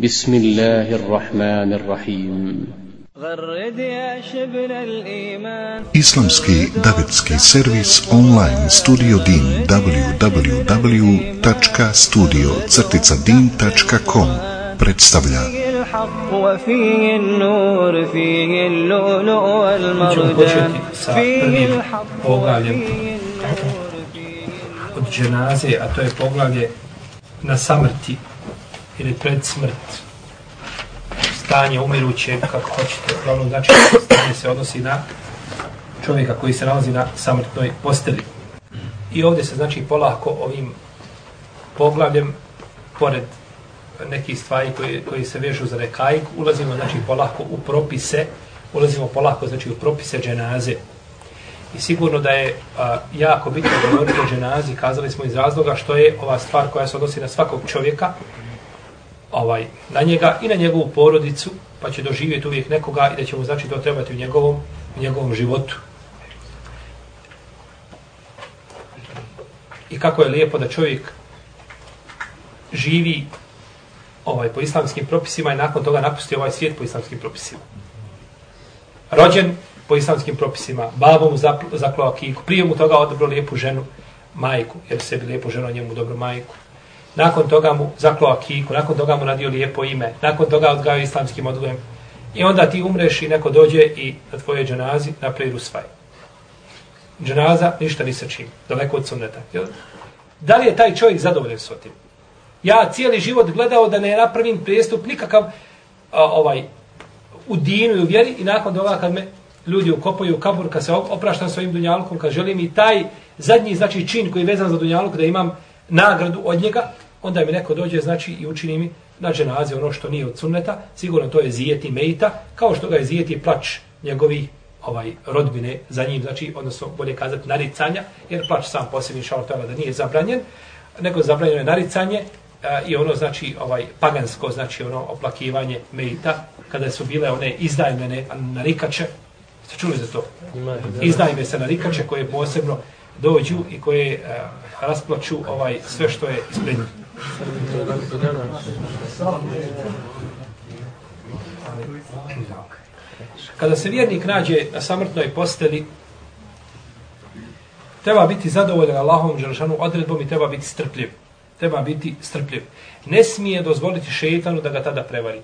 بسم الله الرحمن الرحيم غرد يا شبل الإيمان Islamski davetski servis online studio din www.studio-din.com predstavlja فيه الحق وفيه النور فيه اللؤلؤ ćemo والمرجان početi sa فيه prvim الحق poglavljem وفيه النور فيه od dženaze, a to je poglavlje na samrti ili pred smrt. Stanje umirućeg, kako hoćete. Uglavnom, znači, stanje se odnosi na čovjeka koji se nalazi na samrtnoj posteli. I ovdje se, znači, polako ovim poglavljem, pored nekih stvari koji, koji se vežu za rekajk, ulazimo, znači, polako u propise, ulazimo polako, znači, u propise dženaze. I sigurno da je a, jako bitno govoriti o dženazi, kazali smo iz razloga što je ova stvar koja se odnosi na svakog čovjeka, ovaj, na njega i na njegovu porodicu, pa će doživjeti uvijek nekoga i da će mu znači to trebati u njegovom, u njegovom životu. I kako je lijepo da čovjek živi ovaj po islamskim propisima i nakon toga napusti ovaj svijet po islamskim propisima. Rođen po islamskim propisima, babom mu zaklao kiku, prije mu toga odabrao lijepu ženu, majku, jer sebi lijepu ženu, njemu dobro majku. Nakon toga mu zaklao akiku, nakon toga mu nadio lijepo ime, nakon toga odgajao islamskim odgojem. I onda ti umreš i neko dođe i na tvoje dženazi napravi rusvaj. Dženaza ništa ni sa čim, daleko od sunneta. Da li je taj čovjek zadovoljen s tim? Ja cijeli život gledao da ne napravim prijestup nikakav a, ovaj u dinu i u vjeri i nakon toga kad me ljudi ukopaju u kabur, kad se opraštam svojim dunjalkom, kad želim i taj zadnji znači čin koji je vezan za dunjaluk, da imam nagradu od njega, onda mi neko dođe znači i učini mi na dženazi ono što nije od sunneta, sigurno to je zijeti mejta, kao što ga je zijeti plač njegovi ovaj rodbine za njim, znači, odnosno bolje kazati naricanja, jer plač sam posljednji šal da nije zabranjen, nego zabranjeno je naricanje a, i ono znači ovaj pagansko znači ono oplakivanje mejta kada su bile one izdajmene narikače ste čuli za to? Izdajme se narikače koje posebno dođu i koje a, rasplaču ovaj sve što je ispred njih kada se vjernik nađe na samrtnoj posteli treba biti zadovoljan Allahovom dželešanu odredbom i treba biti strpljiv treba biti strpljiv. Ne smije dozvoliti šeitanu da ga tada prevari.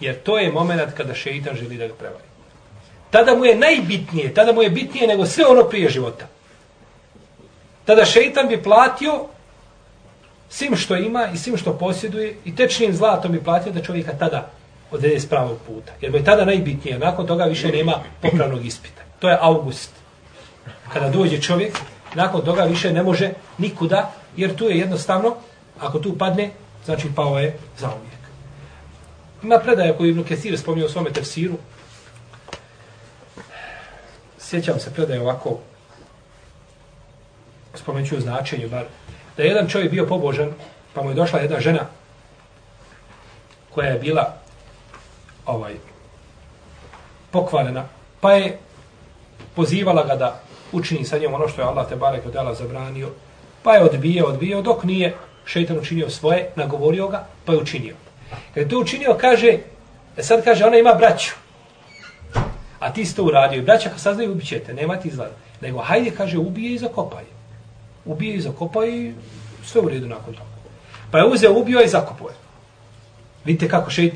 Jer to je moment kada šeitan želi da ga prevari. Tada mu je najbitnije, tada mu je bitnije nego sve ono prije života. Tada šeitan bi platio svim što ima i svim što posjeduje i tečnim zlatom i platio da čovjeka tada odvede s pravog puta. Jer mu je tada najbitnije. Nakon toga više nema popravnog ispita. To je august. Kada dođe čovjek, nakon toga više ne može nikuda jer tu je jednostavno, ako tu padne, znači pao je za uvijek. Ima predaja koju Ibn Kesir spomnio u svome tefsiru. Sjećam se predaje ovako, spomenut ću značenju, bar, da je jedan čovjek bio pobožan, pa mu je došla jedna žena koja je bila ovaj pokvarena, pa je pozivala ga da učini sa njom ono što je Allah te barek od zabranio, Pa je odbije, odbije, dok nije šeitan učinio svoje, nagovorio ga, pa je učinio. Kad je to učinio, kaže, e sad kaže, ona ima braću. A ti si to uradio. I braća kad saznaju, ubićete, nema ti izgleda. Nego, hajde, kaže, ubije i zakopaj. Ubije i zakopaj i sve u redu nakon toga. Pa je uzeo, ubio i zakopao je. Vidite kako šeit,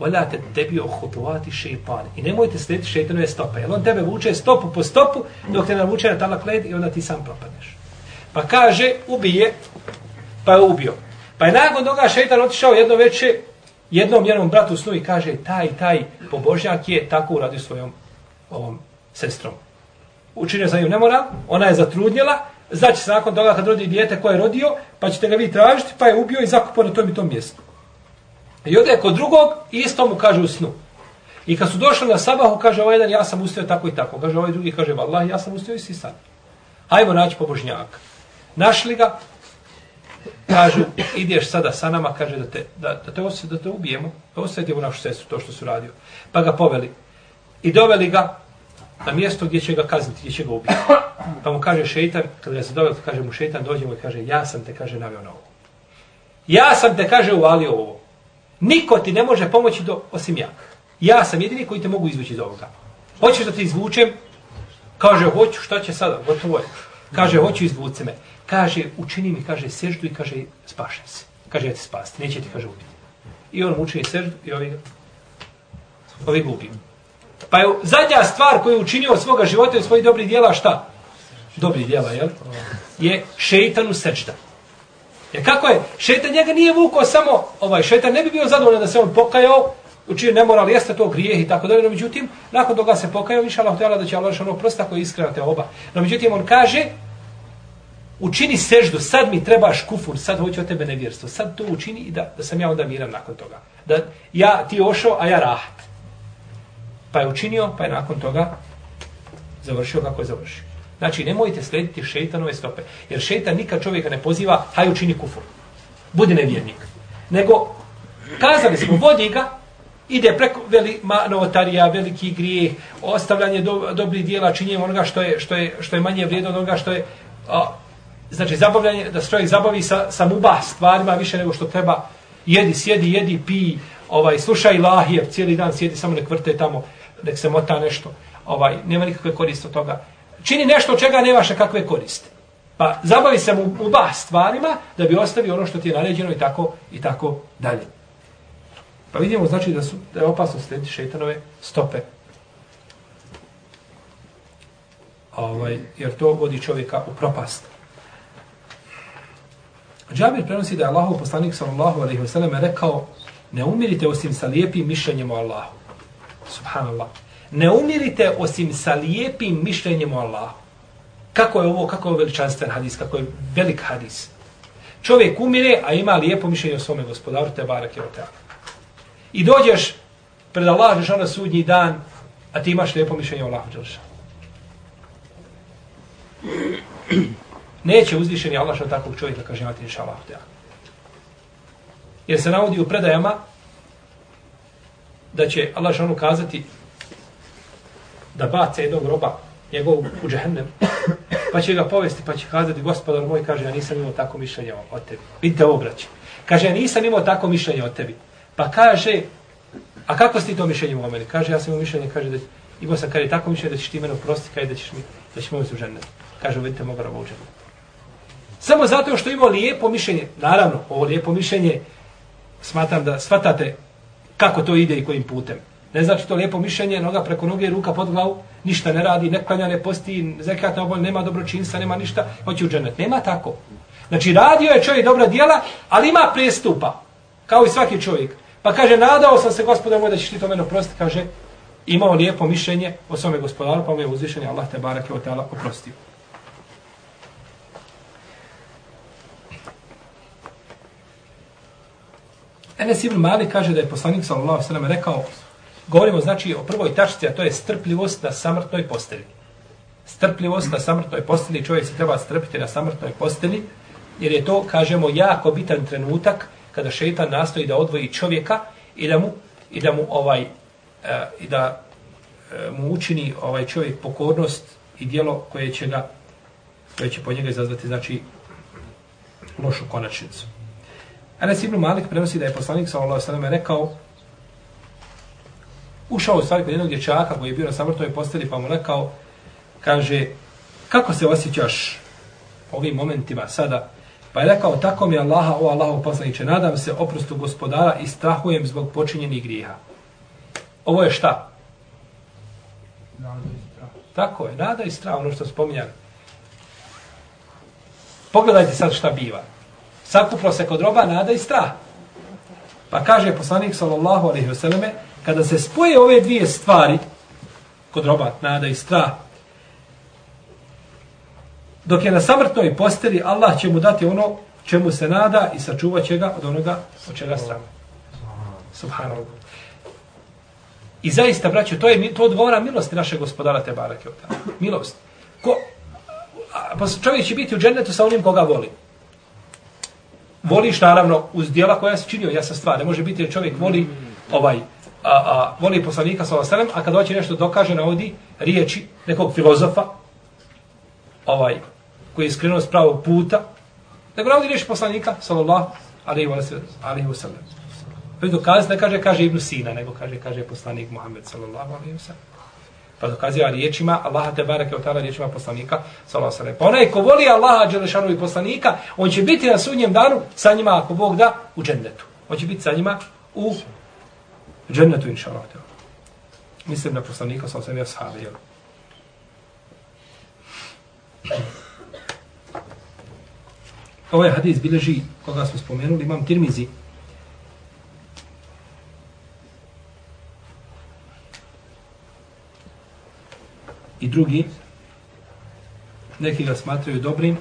Vala te tebi ohotovati šeipan. I nemojte slediti šeitanove stope. Jer on tebe vuče stopu po stopu, dok te navuče na talak led i onda ti sam propadneš. Pa kaže, ubije, pa je ubio. Pa je nakon toga šeitan otišao jedno veče jednom njenom bratu snu i kaže, taj, taj pobožnjak je tako uradio svojom ovom sestrom. Učinio za nju nemoral, ona je zatrudnjela, znači se nakon toga kad rodi dijete koje je rodio, pa ćete ga vi tražiti, pa je ubio i zakupao na tom i tom mjestu. I ode kod drugog i isto mu kaže u snu. I kad su došli na sabahu, kaže ovaj jedan, ja sam ustio tako i tako. Kaže ovaj drugi, kaže, Allah, ja sam ustio i si sad. Hajmo naći pobožnjaka. Našli ga, kažu, ideš sada sa nama, kaže da te, da, da te, osje, da te ubijemo, da osjetimo našu sestu to što su radio. Pa ga poveli. I doveli ga na mjesto gdje će ga kazniti, gdje će ga ubiti. Pa mu kaže šeitan, kada ga se doveo, pa kaže mu šeitan, dođe mu i kaže, ja sam te, kaže, navio na ovo. Ja sam te, kaže, uvalio ovo. Niko ti ne može pomoći do, osim ja. Ja sam jedini koji te mogu izvući iz ovoga. Hoćeš da te izvučem? Kaže, hoću, šta će sada? Gotovo je. Kaže, hoću izvuci me. Kaže, učini mi, kaže, seždu i kaže, spašen se. Kaže, ja ti spasti, neće ti, kaže, ubiti. I on mu učini seždu i ovi ga, ovi ga ubiju. Pa je zadnja stvar koju je učinio od svoga života i od svojih dobrih dijela, šta? Dobrih dijela, jel? Je šeitanu sežda. Jer kako je? Šeitan njega nije vukao samo, ovaj šeitan ne bi bio zadovoljan da se on pokajao, učinio nemoral, jeste to grijeh i tako dalje, no međutim, nakon toga se pokajao, inša Allah, htjela da će Allah ono prosta koji iskreno te oba. No međutim, on kaže, učini seždu, sad mi trebaš kufur, sad hoću od tebe nevjerstvo, sad to učini i da, da sam ja onda miran nakon toga. Da ja ti ošao, a ja rahat. Pa je učinio, pa je nakon toga završio kako je završio. Znači, nemojte slediti šeitanove stope. Jer šeitan nikad čovjeka ne poziva, haj učini kufur. Budi nevjernik. Nego, kazali smo, vodi ga, ide preko veli, ma, novotarija, veliki grijeh, ostavljanje do, dobrih dijela, činjenje onoga što je, što je, što je manje vrijedno od onoga što je... A, znači, zabavljanje, da se čovjek zabavi sa, sa mubah stvarima više nego što treba. Jedi, sjedi, jedi, pi, ovaj, slušaj lahijev, cijeli dan sjedi, samo nek vrte tamo, nek se mota nešto. Ovaj, nema nikakve koriste od toga čini nešto od čega nemaš kakve koriste. Pa zabavi se mu u ba stvarima da bi ostavio ono što ti je naređeno i tako i tako dalje. Pa vidimo znači da su da je opasno slijediti šeitanove stope. Ovaj, jer to vodi čovjeka u propast. Džabir prenosi da je Allahov poslanik sallallahu alejhi ve sellem rekao ne umirite osim sa lijepim mišljenjem o Allahu. Subhanallah ne umirite osim sa lijepim mišljenjem o Allahu. Kako je ovo, kako je ovo veličanstven hadis, kako je velik hadis. Čovjek umire, a ima lijepo mišljenje o svome gospodaru, te barak je o I dođeš pred Allah, žeš sudnji dan, a ti imaš lijepo mišljenje o Allahu, žeš. Neće uzvišeni Allah što takvog čovjeka kaže imati inša Allah. Jer se navodi u predajama da će Allah što kazati da bace jednog roba njegovog u džehennem, pa će ga povesti, pa će kazati, gospodar moj, kaže, ja nisam imao tako mišljenje o tebi. Vidite ovo, braći. Kaže, ja nisam imao tako mišljenje o tebi. Pa kaže, a kako si ti to mišljenje o meni? Kaže, ja sam imao mišljenje, kaže, da imao sam, kaže, tako mišljenje da ćeš ti mene oprosti, kaže, da ćeš mi, da ćeš mi u džehennem. Kaže, vidite moga roba u džehennem. Samo zato što imao lijepo mišljenje, naravno, ovo lijepo mišljenje, smatram da shvatate kako to ide i kojim putem. Ne znači to lijepo mišljenje, noga preko noge, ruka pod glavu, ništa ne radi, ne klanja, ne posti, zekat na obolj, nema dobročinstva, nema ništa, hoće u dženet. Nema tako. Znači radio je čovjek dobra dijela, ali ima prestupa, kao i svaki čovjek. Pa kaže, nadao sam se gospoda moj da ćeš ti to meno prostiti, kaže, imao lijepo mišljenje o svome gospodaru, pa mu je uzvišenje, Allah te barake o tela oprostio. Enes Ibn Mali kaže da je poslanik sallallahu sallam rekao Govorimo znači o prvoj tačci, a to je strpljivost na samrtnoj posteli. Strpljivost na samrtnoj posteli, čovjek se treba strpiti na samrtnoj posteli, jer je to, kažemo, jako bitan trenutak kada šeitan nastoji da odvoji čovjeka i da mu, i da mu ovaj, e, i da e, mu učini ovaj čovjek pokornost i dijelo koje će ga koje će po njega izazvati znači lošu konačnicu. Anas ibn Malik prenosi da je poslanik sallallahu alejhi ve sellem rekao ušao u stvari kod jednog dječaka koji je bio na samrtnoj posteli pa mu rekao, kaže, kako se osjećaš ovim momentima sada? Pa je rekao, tako mi Allaha, o Allahu poslaniče, nadam se oprostu gospodara i strahujem zbog počinjenih grijeha. Ovo je šta? Tako je, nada i strah, ono što spominjam. Pogledajte sad šta biva. Sakuplo se kod roba nada i strah. Pa kaže poslanik sallallahu alaihi vseleme, kada se spoje ove dvije stvari, kod roba, nada i strah, dok je na samrtnoj posteli, Allah će mu dati ono čemu se nada i sačuvat će ga od onoga od čega strah. Subhanallah. I zaista, braćo, to je to odgovara milosti naše gospodara te Kjota. Milost. Ko, pa čovjek će biti u džennetu sa onim koga voli. Voliš, naravno, uz dijela koja se činio, ja sam stvar. Ne može biti da čovjek voli ovaj, a, a, voli poslanika sa osalem, a kad hoće nešto dokaže na ovdje riječi nekog filozofa, ovaj, koji je skrenuo s pravog puta, nego na riječi poslanika, sallallahu alejhi ve alejhi ve sellem. Pa dokaz ne kaže, kaže Ibn Sina, nego kaže, kaže poslanik Muhammed sallallahu alejhi ve sellem. Pa dokaziva riječima Allaha te bareke od tala riječima poslanika sallallahu alejhi ve. Pa onaj ko voli Allaha Đelešanu i poslanika, on će biti na sudnjem danu sa njima, ako Bog da, u džennetu. On će biti sa njima u džennetu, inša Allah. Mislim na poslanika sallallahu alaihi wa sallam, Ovaj hadis bileži, koga smo spomenuli, imam tirmizi. I drugi, neki ga smatraju dobrim,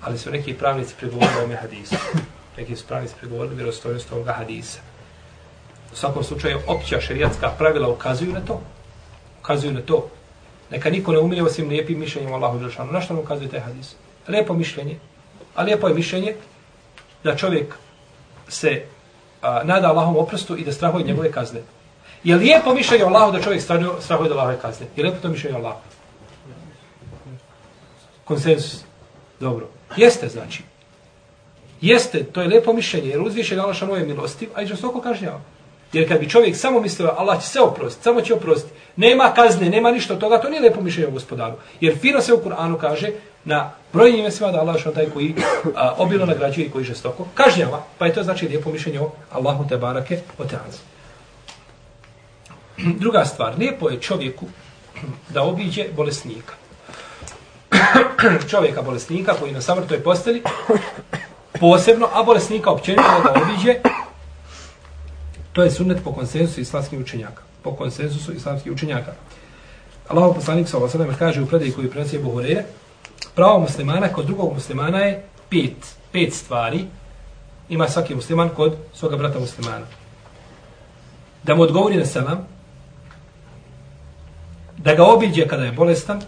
ali su neki pravnici pregovorili o ovome hadisu. Neki su pravnici pregovorili vjerostojnost ovoga hadisa. U svakom slučaju, opća šerijatska pravila ukazuju na to. Ukazuju na to. Neka niko ne umire osim lijepim mišljenjem Allahu Đelšanu. Na što nam ukazuje taj hadis? Lijepo mišljenje. A lijepo je mišljenje da čovjek se a, nada Allahom oprostu i da strahuje njegove kazne. Je lijepo mišljenje Allahu da čovjek strahuje da Allahove kazne? Je lijepo to mišljenje Allahu? Konsensus. Dobro. Jeste, znači. Jeste, to je lijepo mišljenje, jer uzviše Allah šanu je milostiv, a i žestoko kažnjava. Jer kad bi čovjek samo mislio, Allah će se oprostiti, samo će oprostiti, nema kazne, nema ništa od toga, to nije lijepo mišljenje o gospodaru. Jer fino se u Kur'anu kaže, na brojnim mjestima da Allah šanu taj koji a, obilo nagrađuje i koji žestoko kažnjava, pa je to znači lijepo mišljenje o Allahu te barake o teanzu. Druga stvar, lijepo je čovjeku da obiđe bolesnika. čovjeka bolesnika koji na samrtoj posteli, posebno, a bolesnika općenito da obiđe, to je sunnet po konsensusu islamskih učenjaka. Po konsensusu islamskih učenjaka. Allah poslanik sa ovosledama kaže u predaju koji prenosi Buhureje, pravo muslimana kod drugog muslimana je pet, pet stvari ima svaki musliman kod svoga brata muslimana. Da mu odgovori na selam, da ga obiđe kada je bolestan,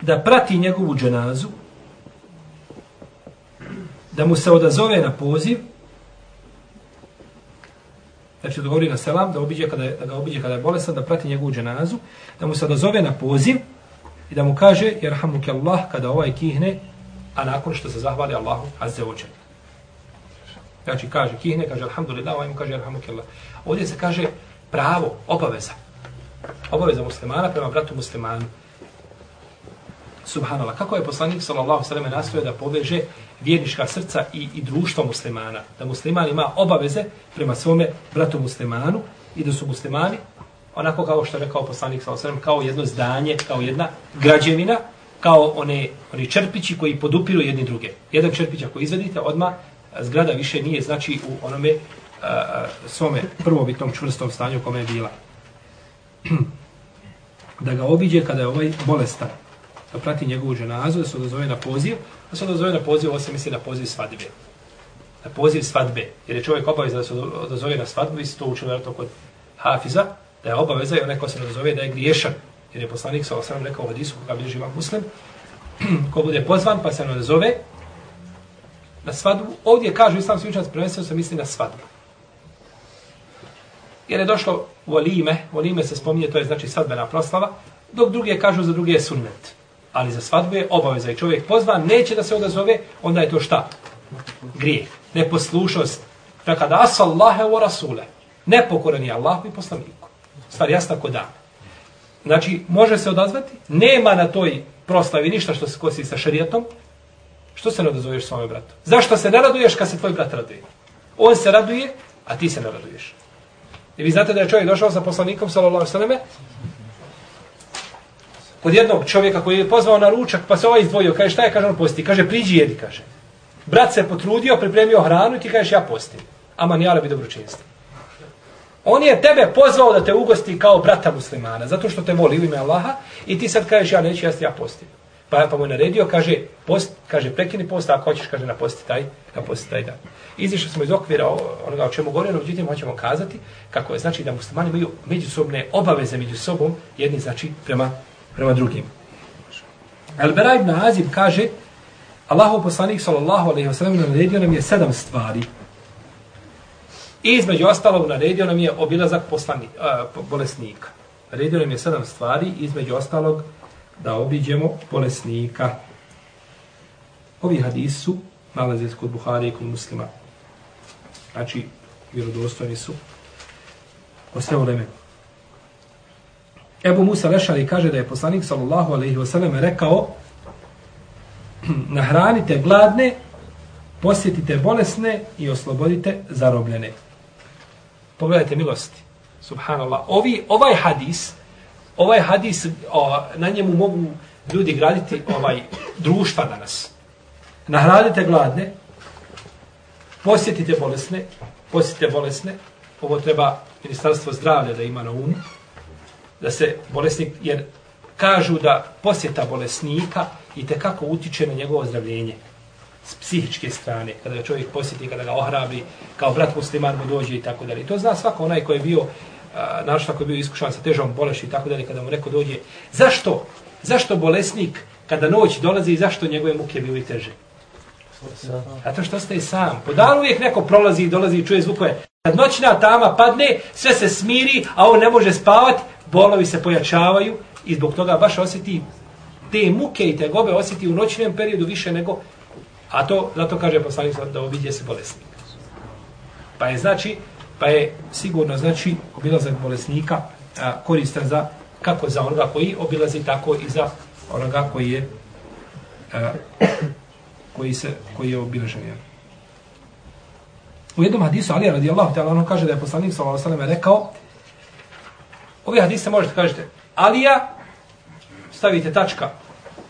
da prati njegovu dženazu, da mu se odazove na poziv, znači da govori na selam, da, obiđe kada je, da ga obiđe kada je bolestan, da prati njegovu dženazu, da mu se odazove na poziv i da mu kaže, jerhamuke Allah, kada ovaj kihne, a nakon što se zahvali Allahu, azze ođe. Znači kaže, kihne, kaže, alhamdulillah, ovaj mu kaže, jerhamuke Allah. Ovdje se kaže pravo, obaveza. Obaveza muslimana prema bratu muslimanu. Subhanallah. Kako je poslanik sallallahu sallam nastoje da poveže vjerniška srca i, i društvo muslimana. Da musliman ima obaveze prema svome bratu muslimanu i da su muslimani, onako kao što je rekao poslanik sallallahu kao jedno zdanje, kao jedna građevina, kao one, oni čerpići koji podupiru jedni druge. Jedan čerpić ako izvedite, odma zgrada više nije znači u onome svome prvobitnom čvrstom stanju kome je bila. da ga obiđe kada je ovaj bolestan da prati njegovu ženazu, da se odazove na poziv, da se odazove na poziv, ovo se misli na poziv svadbe. Na poziv svadbe. Jer je čovjek obavezan da se odazove na svadbu, i se to učili vjerojatno kod Hafiza, da je obaveza i onaj ko se odazove da je griješan. Jer je poslanik sa osram rekao u hadisu koga bi živa muslim, ko bude pozvan pa se ne odazove na svadbu. Ovdje kažu islamski učenci prvenstveno se misli na svadbu. Jer je došlo volime, volime se spominje, to je znači svadbena proslava, dok druge kažu za druge je sunnet ali za svadbu je obaveza i čovjek pozvan, neće da se odazove, onda je to šta? Grijeh, neposlušnost. Tako da as Allahe wa rasule, nepokoran je Allah i poslaniku. Stvar jasna ko dan. Znači, može se odazvati, nema na toj proslavi ništa što se kosi sa šarijetom, što se ne odazoveš svome bratu? Zašto se ne raduješ kad se tvoj brat raduje? On se raduje, a ti se ne raduješ. I vi znate da je čovjek došao sa poslanikom, sallallahu sallame, kod jednog čovjeka koji je pozvao na ručak, pa se ovaj izdvojio, kaže šta je, kaže on posti, kaže priđi jedi, kaže. Brat se potrudio, pripremio hranu i ti kažeš ja postim. Aman jara bi dobročinstvo. On je tebe pozvao da te ugosti kao brata muslimana, zato što te voli u ime Allaha i ti sad kažeš ja neću jesti, ja postim. Pa, pa mu je naredio, kaže, post, kaže prekini post, ako hoćeš, kaže na posti taj, na posti taj dan. Izišli smo iz okvira onoga o čemu govorimo, međutim hoćemo kazati kako je znači da muslimani imaju međusobne obaveze među sobom, jedni znači prema prema drugim. Al-Bara ibn Azib kaže, Allahov poslanik sallallahu alejhi ve sellem naredio nam je sedam stvari. I između ostalog naredio nam je obilazak poslani, uh, bolesnika. Naredio nam je sedam stvari, između ostalog da obiđemo bolesnika. Ovi hadisi su nalaze kod Buhari i kod muslima. Znači, vjerodostojni su o sve vremenu. Ebu Musa Lešari kaže da je poslanik sallallahu alaihi wasallam rekao nahranite gladne, posjetite bolesne i oslobodite zarobljene. Pogledajte milosti. Subhanallah. Ovi, ovaj hadis, ovaj hadis, o, na njemu mogu ljudi graditi ovaj društva danas. Nahradite gladne, posjetite bolesne, posjetite bolesne, ovo treba ministarstvo zdravlja da ima na umu, da se bolesnik, jer kažu da posjeta bolesnika i te kako utiče na njegovo zdravljenje s psihičke strane, kada ga čovjek posjeti, kada ga ohrabri, kao brat musliman mu dođe i tako dalje. To zna svako onaj koji je bio, našto ako je bio iskušan sa težom bolešću i tako dalje, kada mu neko dođe. Zašto? Zašto bolesnik, kada noć dolazi, i zašto njegove muke bili teže? Zato što ste sam. Po danu uvijek neko prolazi i dolazi i čuje zvukove. Kad noćna tama padne, sve se smiri, a on ne može spavati, bolovi se pojačavaju i zbog toga baš osjeti te muke i te gobe osjeti u noćnom periodu više nego a to zato kaže poslanik da ovidje se bolesnik. Pa je znači pa je sigurno znači obilazak bolesnika a, koristan za kako za onoga koji obilazi tako i za onoga koji je a, koji se koji je obilažen. U jednom hadisu Ali radijallahu ta'ala on kaže da je poslanik sallallahu alejhi ve sellem rekao Ovi hadise možete kažete Alija stavite tačka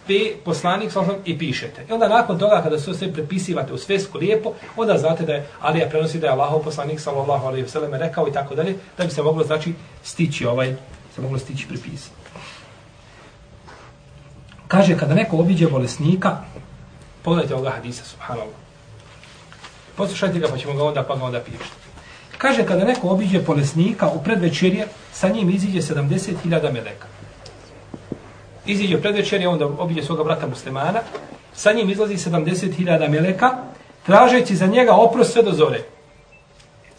pe, poslanik, sallam, i pišete. I onda nakon toga, kada su sve prepisivate u svesku lijepo, onda znate da je Alija prenosi da je Allahov poslanik, sallallahu alejhi ve sellem rekao i tako dalje, da bi se moglo, znači, stići ovaj, se moglo stići prepisati. Kaže, kada neko obiđe bolesnika, pogledajte ovoga hadisa, subhanallah. Poslušajte ga, pa ćemo ga onda, pa ga onda pišete. Kaže, kada neko obiđe bolesnika u predvečerje, sa njim iziđe 70.000 meleka iziđe predvečer i onda obiđe svoga brata muslimana, sa njim izlazi 70.000 meleka, tražeći za njega oprost sve do zore.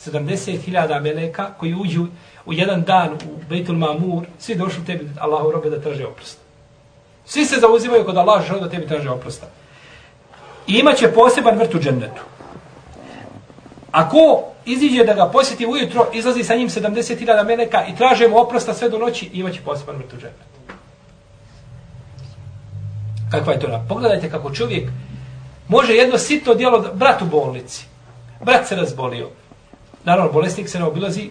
70.000 meleka koji uđu u jedan dan u Bejtul Mamur, svi došli tebi, Allahu robe, da traže oprost. Svi se zauzimaju kod Allah žele da tebi traže oprosta. I imaće poseban vrt u džennetu. Ako iziđe da ga posjeti ujutro, izlazi sa njim 70.000 meleka i traže mu oprosta sve do noći, imaće poseban vrt u džennetu. Kakva je to na? Pogledajte kako čovjek može jedno sitno djelo, da, brat u bolnici, brat se razbolio. Naravno, bolesnik se ne obilazi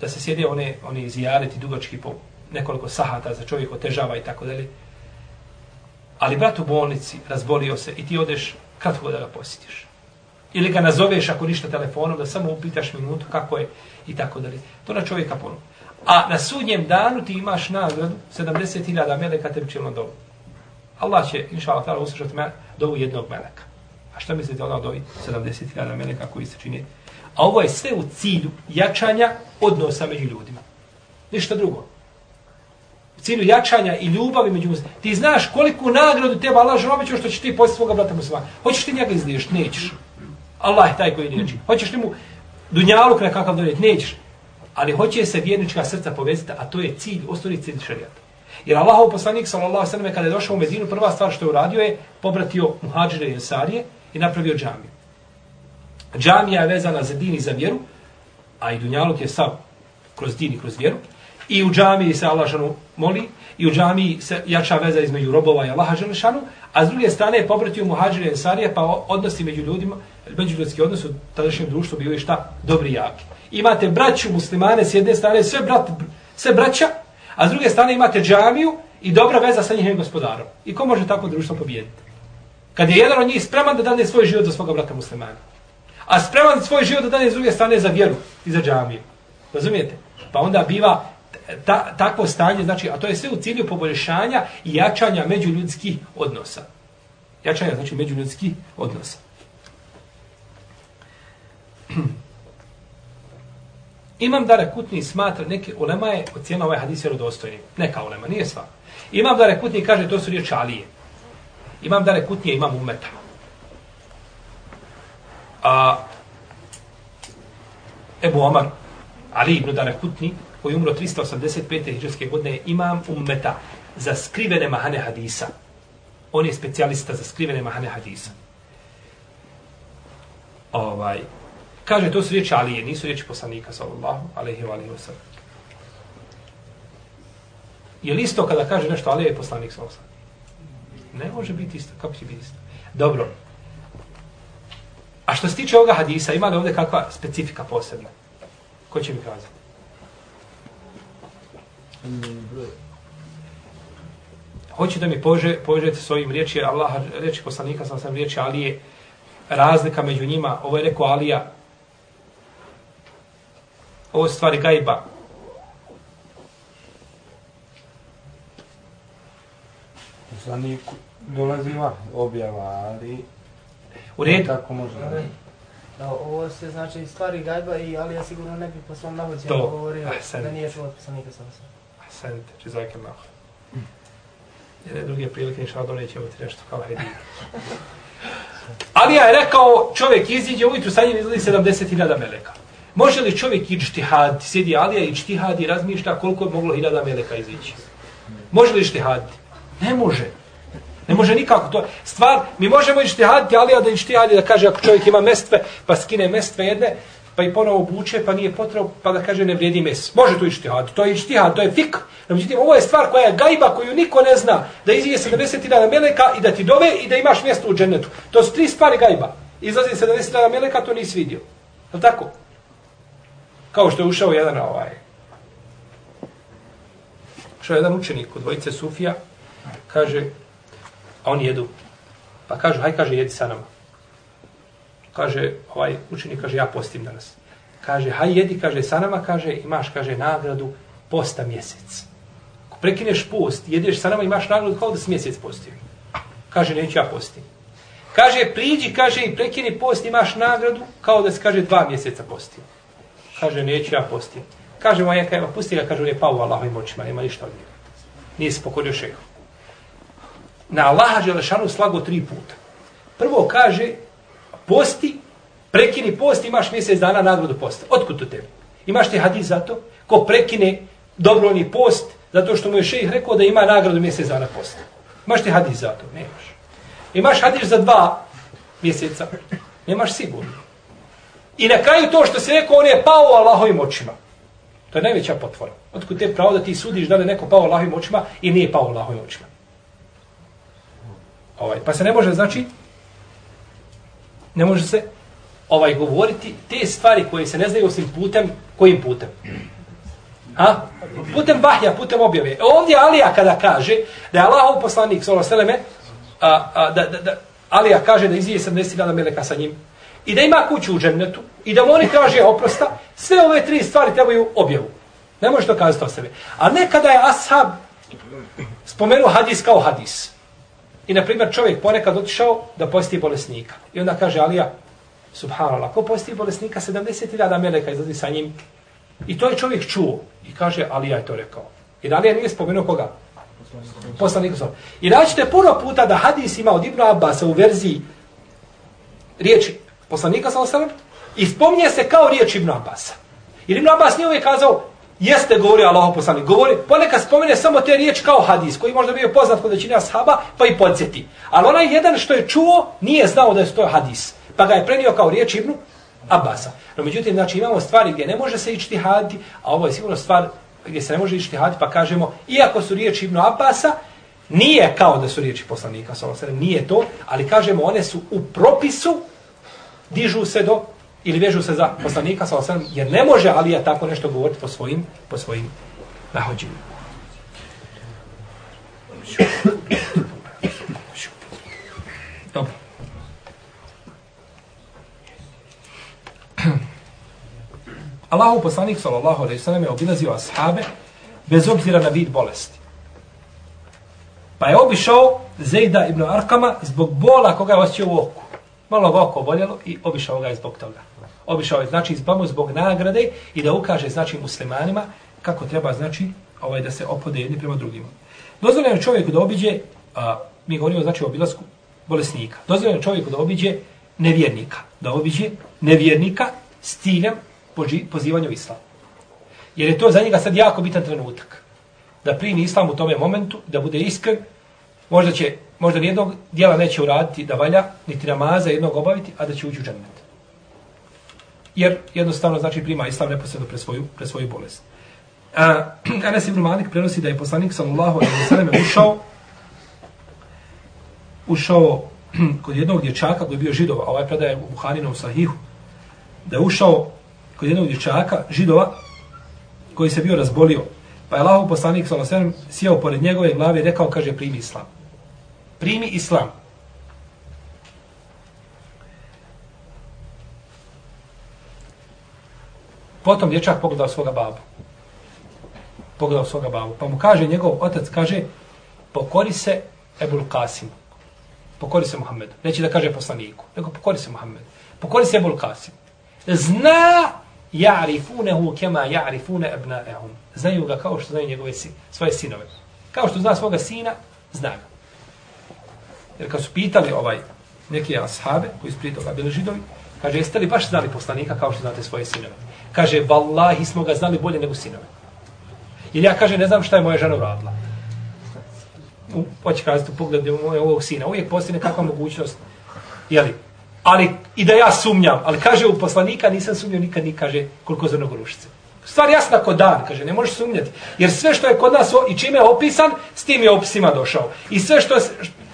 da se sjede one, one zijareti dugački po nekoliko sahata za čovjek otežava i tako dalje. Ali brat u bolnici razbolio se i ti odeš kratko da ga posjetiš. Ili ga nazoveš ako ništa telefonom da samo upitaš minutu kako je i tako dalje. To na čovjeka ponu. A na sudnjem danu ti imaš nagradu 70.000 meleka tebi će ono. Allah će, inša Allah, uslušati me, dovu jednog meleka. A što mislite ono ovih 70.000 meleka koji se čini? A ovo je sve u cilju jačanja odnosa među ljudima. Ništa drugo. U cilju jačanja i ljubavi među muslimima. Ti znaš koliku nagradu teba Allah žele što će ti poslati svoga brata muslima. Hoćeš ti njega izliješ? Nećeš. Allah je taj koji liječi. Hoćeš li mu dunjaluk nekakav donijeti? Nećeš. Ali hoće se vjernička srca povezati, a to je cilj, osnovni cilj šarijata. Jer Allahov poslanik sallallahu alejhi ve sellem kada je došao u Medinu, prva stvar što je uradio je pobratio muhadžire i ensarije i napravio džamiju. Džamija je vezana za din i za vjeru, a i dunjaluk je sav kroz din i kroz vjeru. I u džamiji se Allah žanu moli, i u džamiji se jača veza između robova i Allaha Želešanu, a s druge strane je pobratio muhadžire i ensarije, pa odnosi među ljudima, među ljudski odnos u tadašnjem društvu bio je šta? Dobri i jaki. Imate braću muslimane s jedne strane, sve, brat, sve braća, A s druge strane imate džamiju i dobra veza sa njihovim gospodarom. I ko može tako društvo pobijediti? Kad je jedan od njih spreman da dane svoj život za svoga brata muslimana. A spreman svoj život da dane s druge strane za vjeru i za džamiju. Razumijete? Pa onda biva ta, takvo stanje, znači, a to je sve u cilju poboljšanja i jačanja međuljudskih odnosa. Jačanja, znači, međuljudskih odnosa. Imam Dara Kutni smatra neke ulema je ocijena ovaj hadis vjerodostojni. Neka ulema, nije sva. Imam Dara Kutni kaže to su riječi Alije. Imam Dara Kutni je imam umeta. A Ebu Omar, Ali ibn Darekutni, koji umro 385. hiđarske godine, imam ummeta za skrivene mahane hadisa. On je specijalista za skrivene mahane hadisa. Ovaj, kaže, to su riječi Alije, nisu riječi poslanika, sallallahu alaihi wa alaihi wa sallam. Je li isto kada kaže nešto Alije je poslanik, sallallahu alaihi? Ne može biti isto. Kako će biti isto? Dobro. A što se tiče ovoga hadisa, ima li ovdje kakva specifika posebna? Ko će mi kazati? Hoće da mi pože, požete svojim riječi Allah, riječi poslanika, sam sam riječi Alije, razlika među njima, ovo je rekao Alija, ovo je stvari gajba. Poslanik dolazi va objava, ali U redu, tako može. Da, ovo se znači stvari gajba i ali ja sigurno ne bi po svom navođenju To, govorio ah, da nije čuo od poslanika sa osam. Sedite, čizajke malo. Jer druge prilike ništa donećemo ti nešto kao hajdi. Ali ja je rekao, čovjek iziđe ujutru, sa njim izlazi 70.000 meleka. Može li čovjek ičtihaditi? Sjedi Alija i ičtihadi i razmišlja koliko je moglo hiljada meleka izići. Može li ičtihaditi? Ne može. Ne može nikako to. Stvar, mi možemo ičtihaditi, Alija da ičtihadi da kaže ako čovjek ima mestve, pa skine mestve jedne, pa i ponovo obuče, pa nije potrebno, pa da kaže ne vrijedi mes. Može to ištihad, to je ištihad, to je fik. No, međutim, ovo je stvar koja je gajba koju niko ne zna, da izvije 70.000 meleka i da ti dove i da imaš mjesto u džennetu. To su tri stvari gajba. Izlazi 70.000 meleka, to nisi vidio. Je li tako? Kao što je ušao jedan ovaj, ušao jedan učenik kod dvojice Sufija, kaže, a oni jedu. Pa kažu, haj kaže, jedi sa nama kaže, ovaj učenik kaže, ja postim danas. Kaže, haj jedi, kaže, sa nama, kaže, imaš, kaže, nagradu posta mjesec. Ako prekineš post, jedeš sa nama, imaš nagradu kao da si mjesec postio. Kaže, neću ja postim. Kaže, priđi, kaže, i prekini post, imaš nagradu kao da si, kaže, dva mjeseca postio. Kaže, neću ja postim. Kaže, mu Ajeka, pusti ga, kaže, on je pao u Allahovim očima, nema ništa od njega. Nije se pokorio šeho. Na Allaha Želešanu slago tri puta. Prvo kaže, posti, prekini post, imaš mjesec dana nagradu posta. Otkud to tebi? Imaš ti hadis za to? Ko prekine dobrovni post, zato što mu je šejh rekao da ima nagradu mjesec dana posta. Imaš ti hadis za to? Nemaš. Imaš hadis za dva mjeseca? Nemaš sigurno. I na kraju to što se rekao, on je pao u Allahovim očima. To je najveća potvora. Otkud te pravo da ti sudiš da li neko pao u Allahovim očima i nije pao u Allahovim očima. Ovaj, pa se ne može, znači, ne može se ovaj govoriti te stvari koje se ne znaju osim putem, kojim putem? A? Putem vahja, putem objave. E, ovdje Alija kada kaže da je Allahov poslanik, solo seleme, a, a, da, da, da, Alija kaže da izvije 70.000 meleka sa njim i da ima kuću u džennetu i da mu oni traže oprosta, sve ove tri stvari trebaju objavu. Ne može to kazati o sebi. A nekada je ashab spomenuo hadis kao hadis. I, na primjer, čovjek ponekad otišao da posti bolesnika. I onda kaže Alija, subhanallah, ko posti bolesnika, 70.000 meleka izlazi sa njim. I to je čovjek čuo. I kaže, Alija je to rekao. I Alija nije spomenuo koga? Poslanik sam. I naćete puno puta da hadis ima od Ibnu Abbasa u verziji riječi poslanika sam sam i spominje se kao riječ Ibn Abbasa. Jer Ibn Abbas nije uvijek kazao Jeste govorio Allah poslanik. Govori, ponekad spomene samo te riječi kao hadis, koji možda bio poznat kod većine ashaba, pa i podsjeti. Ali onaj jedan što je čuo, nije znao da je to hadis. Pa ga je prenio kao riječ Ibnu Abasa. No međutim, znači imamo stvari gdje ne može se ići haditi, a ovo je sigurno stvar gdje se ne može ići haditi, pa kažemo, iako su riječi Ibnu Abasa, nije kao da su riječi poslanika, nije to, ali kažemo, one su u propisu, dižu se do ili vežu se za poslanika sa osam, jer ne može Alija tako nešto govoriti po svojim, po svojim nahođima. Dobro. Allahu poslanik sallallahu alejhi ve sellem je obilazio ashabe bez obzira na vid bolesti. Pa je obišao Zejda ibn Arkama zbog bola koga je osjećao u oku. Malo ga oko boljelo i obišao ga je zbog toga obišao je znači zbamu zbog nagrade i da ukaže znači muslimanima kako treba znači ovaj da se opode jedni prema drugima. Dozvoljeno je čovjeku da obiđe, a, mi govorimo znači o obilasku bolesnika, dozvoljeno je čovjeku da obiđe nevjernika, da obiđe nevjernika s ciljem pozivanja u islam. Jer je to za njega sad jako bitan trenutak. Da primi islam u tome momentu, da bude iskren, možda će, možda nijednog dijela neće uraditi da valja, niti namaza jednog obaviti, a da će ući u džennet. jer jednostavno znači prima islam neposredno pre svoju, pre svoju bolest. A, Anas ibn Malik prenosi da je poslanik sallallahu alejhi ve sellem ušao ušao kod jednog dječaka koji je bio židova, a ovaj predaje u Buharinom sahihu, da je ušao kod jednog dječaka židova koji se bio razbolio. Pa je Allahov poslanik sallallahu alejhi ve sellem sjeo pored njegove glave i rekao kaže primi islam. Primi islam. Potom dječak pogledao svoga babu. Pogledao svoga babu. Pa mu kaže, njegov otac kaže, pokori se Ebul Kasim. Pokori se Muhammedu. Neće da kaže poslaniku. Nego pokori se Muhammedu. Pokori se Ebul Kasim. Zna ja'rifunehu kema ja'rifune ebnaehum. Znaju ga kao što znaju njegove si, svoje sinove. Kao što zna svoga sina, zna ga. Jer kad su pitali ovaj neke ashabe koji su prije toga bili židovi, kaže, jeste li baš znali poslanika kao što znate svoje sinove? Kaže, vallahi smo ga znali bolje nego sinove. Ili ja kaže, ne znam šta je moja žena uradila. U, hoće kazati u pogledu mojeg ovog sina. Uvijek postoji nekakva mogućnost. Jeli? Ali, i da ja sumnjam. Ali kaže, u poslanika nisam sumnjao nikad ni kaže koliko zrnog rušice. Stvar jasna kod dan, kaže, ne možeš sumnjati. Jer sve što je kod nas i čime je opisan, s tim je opisima došao. I sve što je,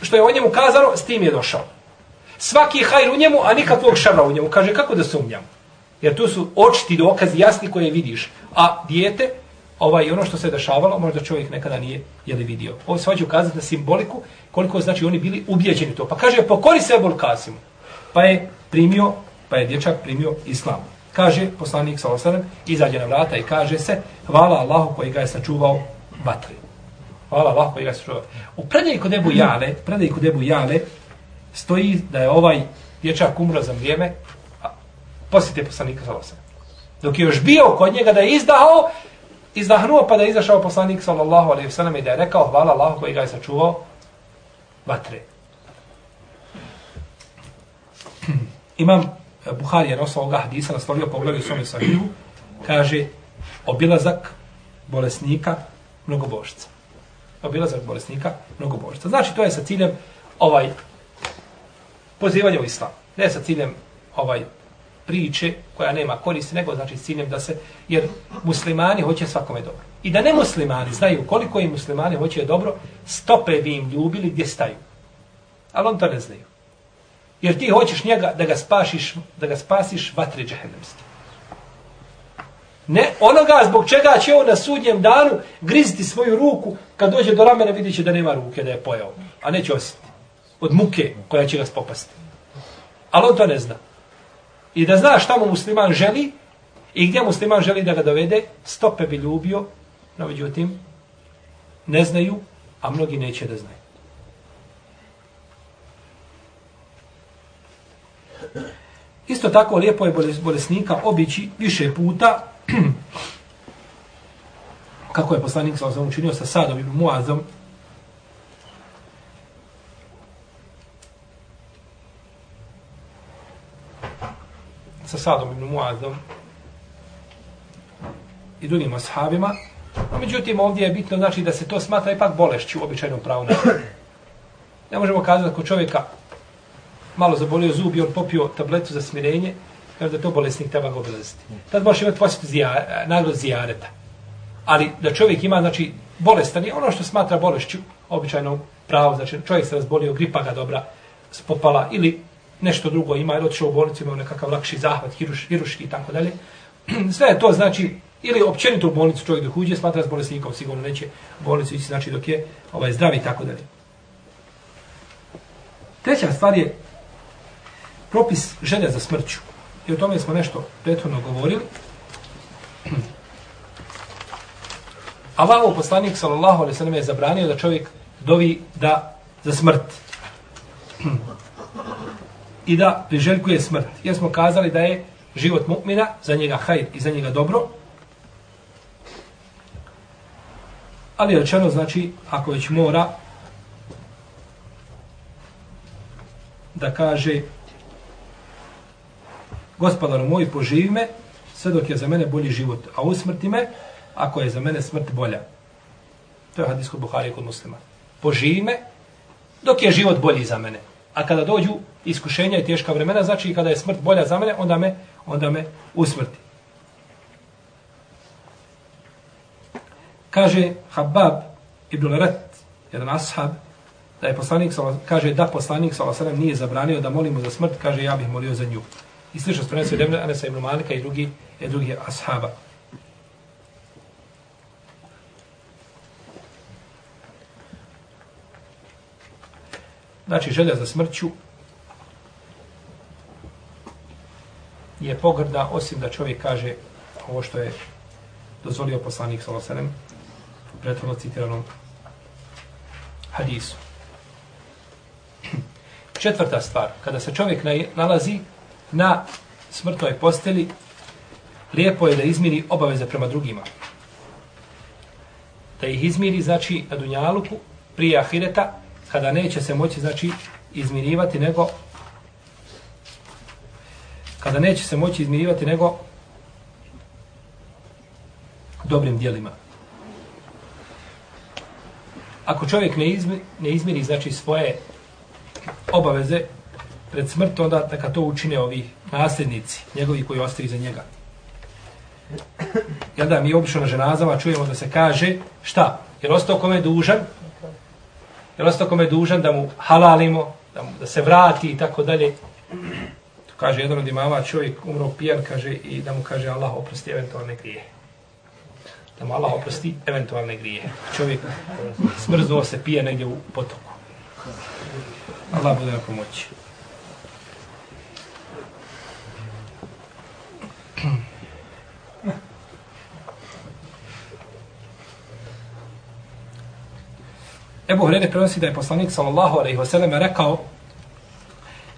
što je o njemu kazano, s tim je došao. Svaki hajr u njemu, a nikakvog šara u njemu. Kaže, kako da sumnjam? Jer tu su očiti dokazi jasni koje vidiš. A dijete, ovaj, ono što se dešavalo, možda čovjek nekada nije jeli vidio. Ovo sva hoće ukazati na simboliku, koliko znači oni bili ubijeđeni to. Pa kaže, pokori se Ebol Kasimu. Pa je primio, pa je dječak primio islam. Kaže poslanik sa osanem, izađe na vrata i kaže se, hvala Allahu koji ga je sačuvao vatri. Hvala Allahu koji ga je sačuvao. U predaji kod Ebu Jale, predaji kod Ebu Jale, stoji da je ovaj dječak umro za vrijeme posjete poslanika sa osanem. Dok je još bio kod njega da je izdahao, izdahnuo pa da je izašao poslanik sallallahu alaihi sallam i da je rekao hvala Allahu koji ga je sačuvao vatre. Imam Buhari je nosao ovoga hadisa, naslovio poglavlju svome sahihu, kaže obilazak bolesnika mnogobožca. Obilazak bolesnika mnogobožca. Znači, to je sa ciljem ovaj pozivanje u islam. Ne sa ciljem ovaj priče koja nema koristi, nego znači s ciljem da se, jer muslimani hoće svakome dobro. I da ne muslimani znaju koliko im muslimani hoće dobro, stope bi im ljubili gdje staju. Ali on to ne znaju. Jer ti hoćeš njega da ga spašiš, da ga spasiš vatre džehennemske. Ne onoga zbog čega će on na sudnjem danu griziti svoju ruku, kad dođe do ramena vidit da nema ruke, da je pojao. A neće osjetiti. Od muke koja će ga spopasti. Ali on to ne zna. I da zna šta mu musliman želi i gdje musliman želi da ga dovede, stope bi ljubio, no međutim, ne znaju, a mnogi neće da znaju. Isto tako lijepo je bolesnika obići više puta kako je poslanik sa učinio sa Sadom i Muazom sa Sadom ibn Muazom i drugim ashabima. No, međutim, ovdje je bitno znači da se to smatra ipak bolešću u običajnom pravu. Ne možemo kazati ako čovjeka malo zabolio zub i on popio tabletu za smirenje, kaže da to bolesnik treba ga obilaziti. Tad možeš imati posjetu zija, nagrod zijareta. Ali da čovjek ima, znači, bolestan je ono što smatra bolešću, običajno pravo, znači čovjek se razbolio, gripa ga dobra, spopala ili nešto drugo ima, ili otišao u bolnicu, imao nekakav lakši zahvat, hiruš, hiruški i tako dalje. Sve je to znači, ili općenito u bolnicu čovjek dok uđe, smatra s bolesnikom, sigurno neće u bolnicu ići, znači dok je ovaj, zdravi i tako dalje. Treća stvar je propis želja za smrću. I o tome smo nešto prethodno govorili. Allahov poslanik sallallahu alejhi ve sellem je zabranio da čovjek dovi da za smrt i da priželjkuje smrt. Jer smo kazali da je život mu'mina za njega hajr i za njega dobro. Ali je rečeno, znači, ako već mora da kaže gospodaru moj, poživi me sve dok je za mene bolji život, a usmrti me ako je za mene smrt bolja. To je hadis kod Buhari kod muslima. Poživi me dok je život bolji za mene. A kada dođu iskušenja i teška vremena, znači kada je smrt bolja za mene, onda me onda me usmrti. Kaže Habab ibn Rat, jedan ashab, da je poslanik, kaže da poslanik s.a.v. nije zabranio da molimo za smrt, kaže ja bih molio za nju. I slično se prenesuje od Anasa ibn Malika i drugi, i drugi ashaba. Znači, želja za smrću je pogrda, osim da čovjek kaže ovo što je dozvolio poslanik Salosanem, u prethodno citiranom hadisu. Četvrta stvar, kada se čovjek nalazi na smrtnoj posteli, lijepo je da izmiri obaveze prema drugima. Da ih izmiri, znači, na Dunjaluku, prije Ahireta, kada neće se moći, znači, izmirivati nego kada neće se moći izmirivati nego dobrim dijelima. Ako čovjek ne, izmiri, ne izmiri, znači, svoje obaveze pred smrt, onda neka to učine ovi nasljednici, njegovi koji ostaju za njega. Jel da mi obično na ženazama čujemo da se kaže šta? Jer ostao kome je dužan? Jer ostao kome je dužan da mu halalimo, da, mu, da se vrati i tako dalje. To kaže jedan od imama, čovjek umro pijan, kaže, i da mu kaže Allah oprosti eventualne grije. Da mu Allah oprosti eventualne grije. Čovjek smrznuo se pije negdje u potoku. Allah bude na pomoći. Ebu Hrere prenosi da je poslanik sallallahu alaihi wasallam rekao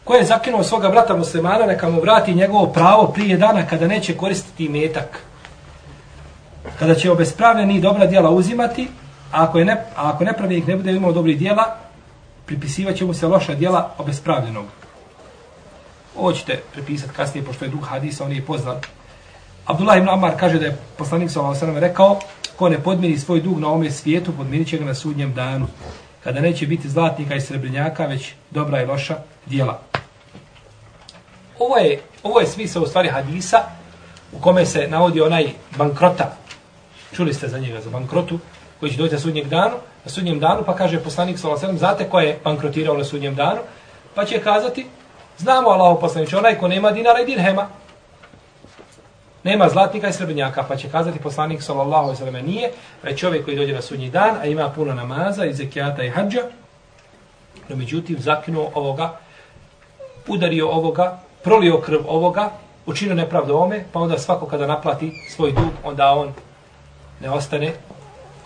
ko je zakinuo svoga brata muslimana neka mu vrati njegovo pravo prije dana kada neće koristiti metak. Kada će obespravljeni dobra djela uzimati, a ako, je ne, a ako nepravljenik ne bude imao dobri djela, pripisivat će mu se loša djela obespravljenog. Ovo ćete prepisati kasnije, pošto je drug hadisa, on je poznat. Abdullah ibn Ammar kaže da je poslanik sallallahu alaihi wasallam rekao, ko ne podmiri svoj dug na ome svijetu, podmirit će ga na sudnjem danu, kada neće biti zlatnika i srebrnjaka, već dobra i loša djela. Ovo je, ovo je smisao u stvari hadisa u kome se navodi onaj bankrota. Čuli ste za njega, za bankrotu, koji će doći na sudnjem danu, na sudnjem danu, pa kaže poslanik s.a.v. Znate ko je bankrotirao na sudnjem danu? Pa će kazati, znamo Allaho poslaniče, onaj ko nema dinara i dirhema, nema zlatnika i srebrnjaka, pa će kazati poslanik sallallahu alejhi ve sellem nije, već čovjek koji dođe na sudnji dan, a ima puno namaza i zekijata i hadža, no međutim zakinuo ovoga, udario ovoga, prolio krv ovoga, učinio nepravdu ome, pa onda svako kada naplati svoj dug, onda on ne ostane,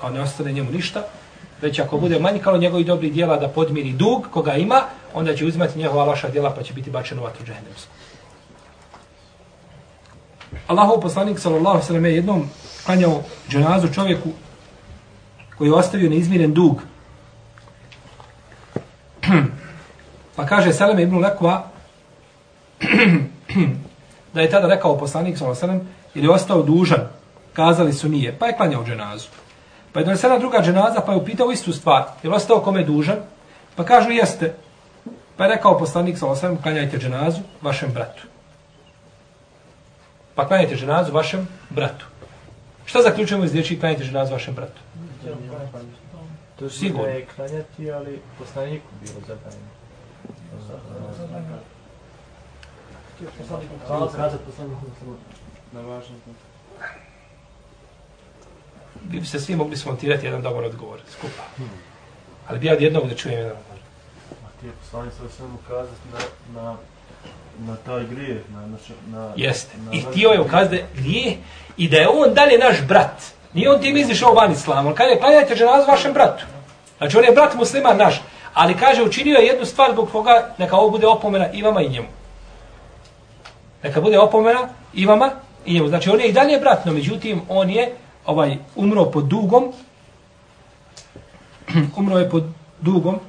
a ne ostane njemu ništa, već ako bude manjkalo njegovih dobrih dijela da podmiri dug koga ima, onda će uzimati njegova loša dijela pa će biti bačen u vatru džehendemsku. Allahov poslanik sallallahu alejhi ve sellem je jednom klanjao dženazu čovjeku koji je ostavio neizmiren dug. pa kaže Seleme ibn Lekva da je tada rekao poslanik sallallahu alejhi ve sellem jer je ostao dužan. Kazali su nije, pa je klanjao dženazu. Pa je donesena druga dženaza, pa je upitao istu stvar. Je li ostao kome dužan? Pa kažu jeste. Pa je rekao poslanik sallallahu alejhi ve sellem klanjajte dženazu vašem bratu pa klanjajte ženazu vašem bratu. Šta zaključujemo iz riječi klanjajte ženazu vašem bratu? To Sigurno. je klanjati, ali poslaniku bilo zabranjeno. Vi bi se svi mogli smontirati jedan dobar odgovor skupa. Ali bi ja od jednog da čujem jedan odgovor. Ma ti je poslanik sa svemu kazati na, na, na taj grijeh, na, na, na, Jeste. na I htio je ukazati da nije i da je on dalje naš brat. Nije on tim izišao van islama. On kaže, klanjajte ženazu vašem bratu. Znači, on je brat musliman naš. Ali kaže, učinio je jednu stvar zbog koga neka ovo bude opomena i vama i njemu. Neka bude opomena i vama i njemu. Znači, on je i dalje brat, no međutim, on je ovaj umro pod dugom. umro je pod dugom.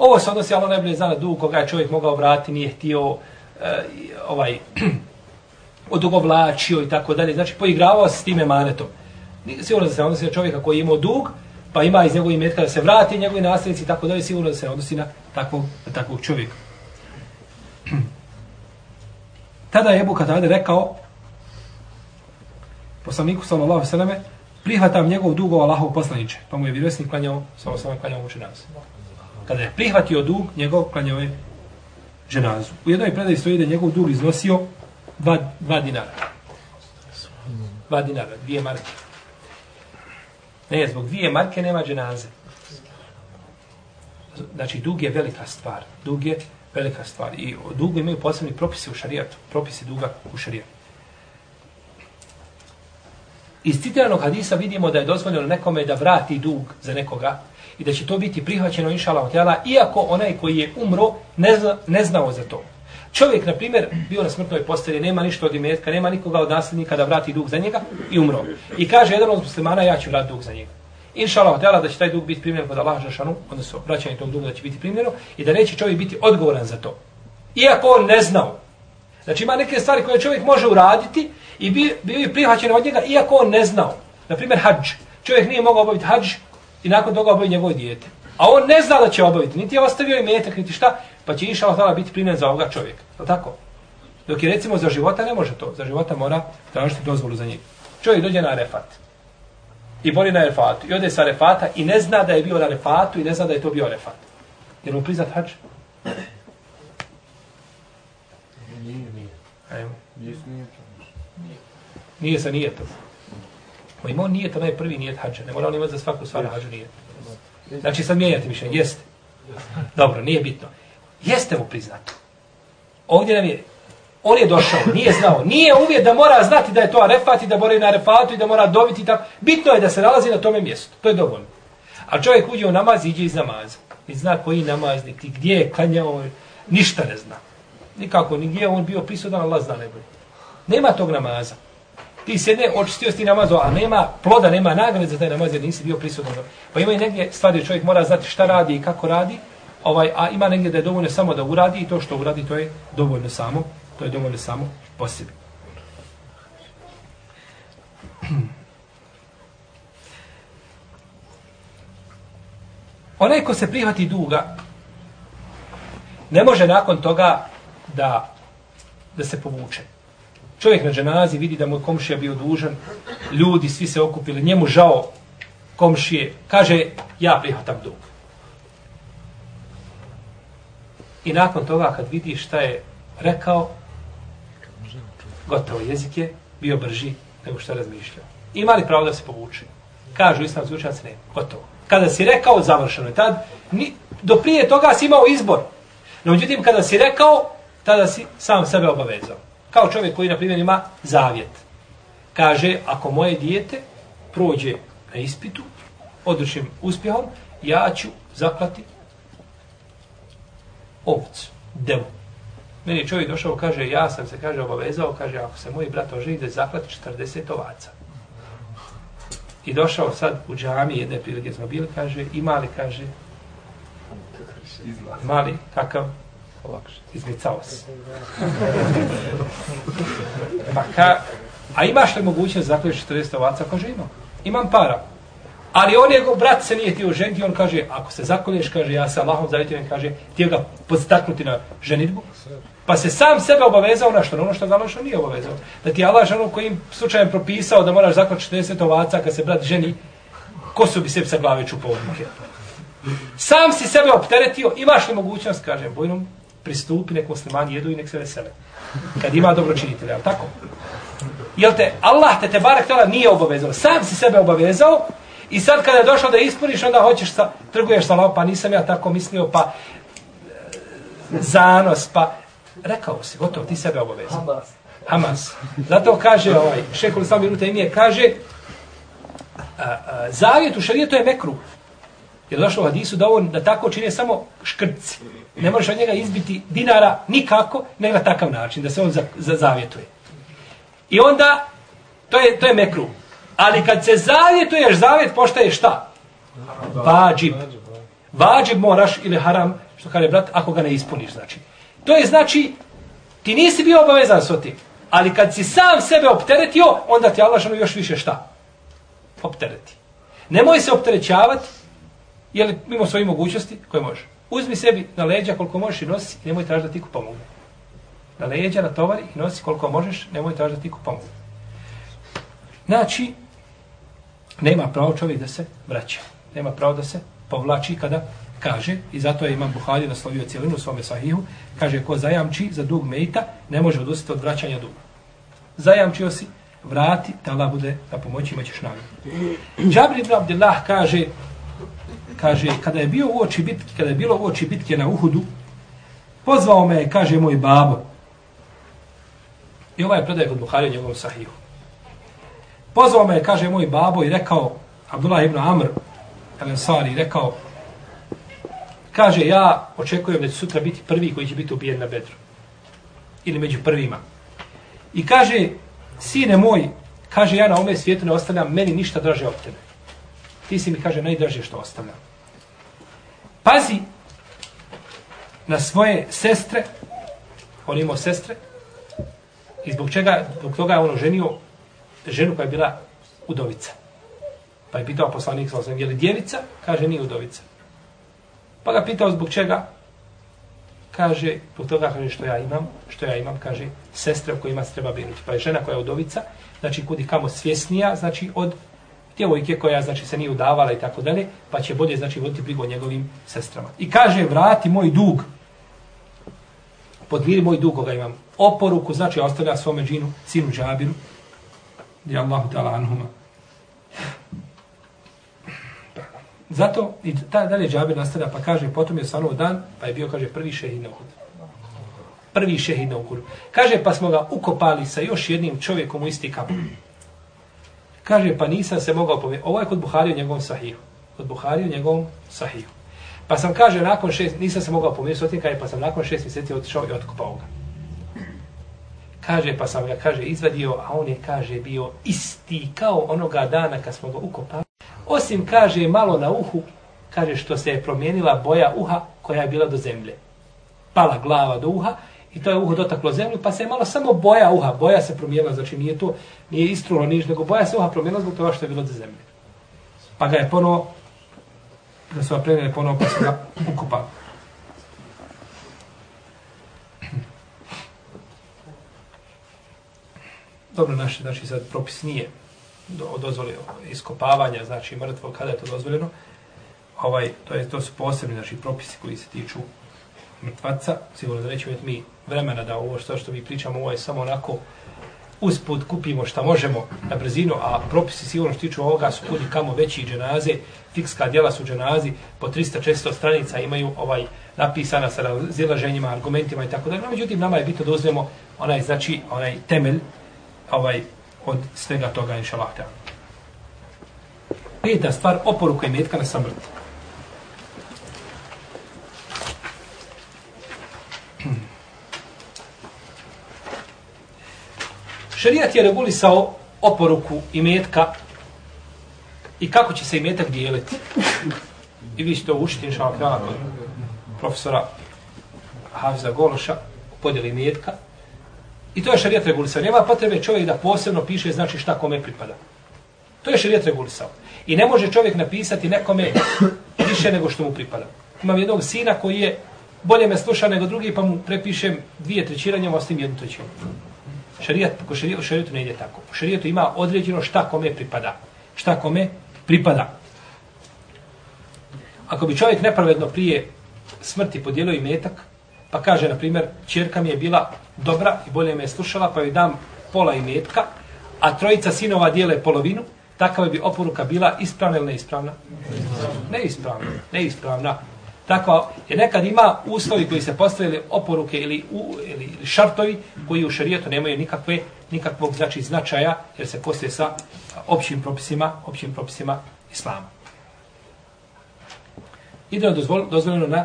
Ovo se odnosi, ali najbolje zna na dug koga je čovjek mogao vratiti, nije htio e, ovaj odugovlačio i tako dalje. Znači, poigravao se s time manetom. Sigurno da se odnosi na čovjeka koji je imao dug, pa ima iz njegovih metka da se vrati njegovi nasljednici i tako dalje, sigurno da se odnosi na takvog, na takvog čovjeka. tada je Ebu Katade rekao poslaniku sallallahu sallam prihvatam njegov dug Allahov poslaniče. Pa mu je vjerovjesnik klanjao, sallallahu sallam klanjao uče nas. Kada je prihvatio dug, njegov klanjao je ženazu. U jednoj predaji stoji da je njegov dug iznosio dva, dva dinara. Dva dinara, dvije marke. Ne, zbog dvije marke nema dženaze. Znači, dug je velika stvar. Dug je velika stvar. I o dugu imaju posebni propisi u šarijatu. Propisi duga u šarijatu. Iz citiranog hadisa vidimo da je dozvoljeno nekome da vrati dug za nekoga i da će to biti prihvaćeno inšala hotela, iako onaj koji je umro ne, zna, ne znao za to. Čovjek, na primjer, bio na smrtnoj postelji, nema ništa od imetka, nema nikoga od nasljednika da vrati dug za njega i umro. I kaže jedan od muslimana, ja ću vratiti dug za njega. Inšala hotela da će taj dug biti primljen kod Allaha Žešanu, odnosno vraćanje tog duga da će biti primljeno i da neće čovjek biti odgovoran za to. Iako on ne znao. Znači ima neke stvari koje čovjek može uraditi i bi, bio bi prihvaćen od njega iako on ne znao. Na primjer, hađ. Čovjek nije mogao obaviti hađ i nakon toga obaviti njegovo dijete. A on ne zna da će obaviti, niti je ostavio i metak, niti šta, pa će inša Allah biti primjen za ovoga čovjeka. Je tako? Dok je recimo za života ne može to. Za života mora tražiti dozvolu za njega. Čovjek dođe na refat. I boli na refatu. I ode sa refata i ne zna da je bio na refatu i ne zna da je to bio refat. Jer mu priznat hađ? Nije, nije. Ajmo. Nije, nije. Nije sa nijetom. Ma imao nijet, onaj prvi nijet hađa. Ne mora on imati za svaku stvar hađu nijet. Znači sad mijenjate mišljenje. Jeste. Dobro, nije bitno. Jeste mu priznato. Ovdje nam je, on je došao, nije znao. Nije uvijek da mora znati da je to arefat i da mora i na arefatu i da mora dobiti tako. Bitno je da se nalazi na tome mjestu. To je dovoljno. A čovjek uđe u namaz, iđe iz namaza. I zna koji namaznik i gdje je klanjao, ništa ne zna. Nikako, ni gdje je on bio prisutan, Allah zna najbolje. Nema tog namaza. Ti se ne očistio si ti namazo, a nema ploda, nema nagrade za taj namaz jer nisi bio prisutan. Pa ima i negdje stvari čovjek mora znati šta radi i kako radi, ovaj, a ima negdje da je dovoljno samo da uradi i to što uradi to je dovoljno samo, to je dovoljno samo po sebi. Onaj ko se prihvati duga, ne može nakon toga da, da se povuče. Čovjek na dženazi vidi da mu je komšija bio dužan, ljudi svi se okupili, njemu žao komšije, kaže ja prihvatam dug. I nakon toga kad vidi šta je rekao, gotovo jezik je bio brži nego što je razmišljao. Ima li pravo da se povuče? Kažu islamski učenjaci ne, gotovo. Kada si rekao, završeno je tad, ni, do prije toga si imao izbor. No, međutim, kada si rekao, tada si sam sebe obavezao. Kao čovjek koji, na primjer, ima zavjet. Kaže, ako moje dijete prođe na ispitu, odličnim uspjehom, ja ću zaklati ovcu, devu. Meni je čovjek došao, kaže, ja sam se, kaže, obavezao, kaže, ako se moj brat oženi, da zaklati 40 ovaca. I došao sad u džami, jedne prilike smo bili, kaže, ima li, kaže, mali, kakav, izmicao se. Pa ka, a imaš li mogućnost da 40 ovaca? Kaže, imam. Imam para. Ali on je, brat se nije htio ženiti, on kaže, ako se zakolješ, kaže, ja sa Allahom zavjetujem, kaže, ti ga podstaknuti na ženitbu. Pa se sam sebe obavezao na što? Na ono što ga Allah nije obavezao. Da ti je Allah ženu kojim slučajem propisao da moraš zaključiti 40 ovaca kad se brat ženi, ko su bi sebi sa glave čupao odmah. Sam si sebe opteretio, imaš li mogućnost, kaže, bojnom, pristupi, nek muslimani jedu i nek se vesele. Kad ima dobročinitelja, ali tako? Jel te, Allah te te barek tala nije obavezao. Sam si sebe obavezao i sad kada je došao da ispuniš, onda hoćeš sa, trguješ sa pa nisam ja tako mislio, pa e, zanos, pa rekao si, gotovo, ti sebe obavezao. Hamas. Hamas. Zato kaže, ovaj, šehol sami Ruta Emije, kaže, a, a, zavjet u šarijetu je mekruh. Jer došlo u hadisu da on da tako čine samo škrci. Ne možeš od njega izbiti dinara nikako, nego na takav način, da se on za, za zavjetuje. I onda, to je, to je mekru. Ali kad se zavjetuješ, zavjet poštaje šta? Vađib. Vađib moraš ili haram, što kaže brat, ako ga ne ispuniš, znači. To je znači, ti nisi bio obavezan s tim. Ali kad si sam sebe opteretio, onda ti Allah još više šta? Optereti. Nemoj se opterećavati, Je li mimo svojih mogućnosti koje može? Uzmi sebi na leđa koliko možeš i nosi, nemoj tražiti da ti ko pomogne. na leđa, na tovari i nosi koliko možeš, nemoj tražiti niko pomoć. Znači, nema pravo čovjek da se vraća. Nema pravo da se povlači kada kaže, i zato je Imam Buhari naslovio cijelinu u svome sahihu, kaže, ko zajamči za dug mejta, ne može odustati od vraćanja duga. Zajamčio si, vrati, tala bude na pomoći, imaćeš nagradu. Džabri ibn Abdillah kaže, kaže, kada je bio u oči bitke, kada je bilo u oči bitke na Uhudu, pozvao me, kaže moj babo, i ovaj predaj kod Buhari u njegovom sahihu. Pozvao me, kaže moj babo, i rekao, Abdullah ibn Amr, El-Ansari, rekao, kaže, ja očekujem da će sutra biti prvi koji će biti ubijen na bedru. Ili među prvima. I kaže, sine moj, kaže, ja na ovome svijetu ne ostavljam meni ništa draže od tebe. Ti si mi, kaže, najdraže što ostavljam. Pazi na svoje sestre, on imao sestre, i zbog čega, zbog toga je ono ženio ženu koja je bila udovica. Pa je pitao poslanik sam, je li djevica? Kaže, nije udovica. Pa ga pitao zbog čega? Kaže, zbog toga kaže što ja imam, što ja imam, kaže, sestre o kojima se treba brinuti. Pa je žena koja je udovica, znači kudi kamo svjesnija, znači od djevojke koja znači se nije udavala i tako dalje, pa će bolje znači voditi brigu o njegovim sestrama. I kaže, vrati moj dug, podmiri moj dug koga imam. Oporuku, znači ostavlja svome džinu, sinu Džabiru, di Allahu ta'ala anhuma. Zato, i ta, dalje Džabir nastavlja, pa kaže, potom je svanuo dan, pa je bio, kaže, prvi šehid na Uhudu. Prvi šehid na Uhudu. Kaže, pa smo ga ukopali sa još jednim čovjekom u isti kabur. Kaže, pa nisam se mogao pomiriti. Ovo je kod Buhari u njegovom sahihu. Kod Buhari u njegovom sahihu. Pa sam, kaže, nakon šest, nisam se mogao pomiriti s otim, kaže, pa sam nakon šest mjeseci otišao i otkupao ga. Kaže, pa sam ga, kaže, izvadio, a on je, kaže, bio isti kao onoga dana kad smo ga ukopali. Osim, kaže, malo na uhu, kaže, što se je promijenila boja uha koja je bila do zemlje. Pala glava do uha i to je uho dotaklo zemlju, pa se je malo samo boja uha, boja se promijenila, znači nije to, nije istrulo niš, nego boja se uha promijenila zbog toga što je bilo do zemlje. Pa ga je ponovo, da su ga prenijeli ponovo, pa su ga ukupali. Dobro, naš, znači sad propis nije do, dozvoli iskopavanja, znači mrtvo, kada je to dozvoljeno, ovaj, to, je, to su posebni znači, propisi koji se tiču mrtvaca, sigurno da nećemo mi vremena da ovo što, što mi pričamo, ovo je samo onako usput kupimo šta možemo na brzinu, a propisi sigurno što tiču ovoga su kudi kamo veći dženaze, fikska djela su dženazi, po 300-400 stranica imaju ovaj napisana sa razilaženjima, argumentima i tako dalje. No, međutim, nama je bitno da uzmemo onaj, znači, onaj temelj ovaj, od svega toga, inša Allah. Peta stvar, oporuka imetka metka na samrt. Šerijat je regulisao oporuku i metka i kako će se imetak dijeliti. I vi ćete učiti, inša Allah, kod profesora Hafiza Gološa, podijeli metka. I to je šarijat regulisao. Nema potrebe čovjek da posebno piše znači šta kome pripada. To je šarijat regulisao. I ne može čovjek napisati nekome više nego što mu pripada. Imam jednog sina koji je bolje me sluša nego drugi, pa mu prepišem dvije trećine, njemu ostavim jednu trećinu. Šarijat, po šarijetu, šarijetu ne ide tako. Po šarijetu ima određeno šta kome pripada. Šta kome pripada. Ako bi čovjek nepravedno prije smrti podijelio i metak, pa kaže, na primjer, čerka mi je bila dobra i bolje me je slušala, pa joj dam pola i metka, a trojica sinova dijele polovinu, takva bi oporuka bila ispravna ili neispravna? Neispravna. Neispravna. Tako je nekad ima uslovi koji se postavili oporuke ili, u, ili šartovi koji u šarijetu nemaju nikakve nikakvog znači značaja jer se postoje sa općim propisima, općim propisima islama. Ide je dozvoljeno na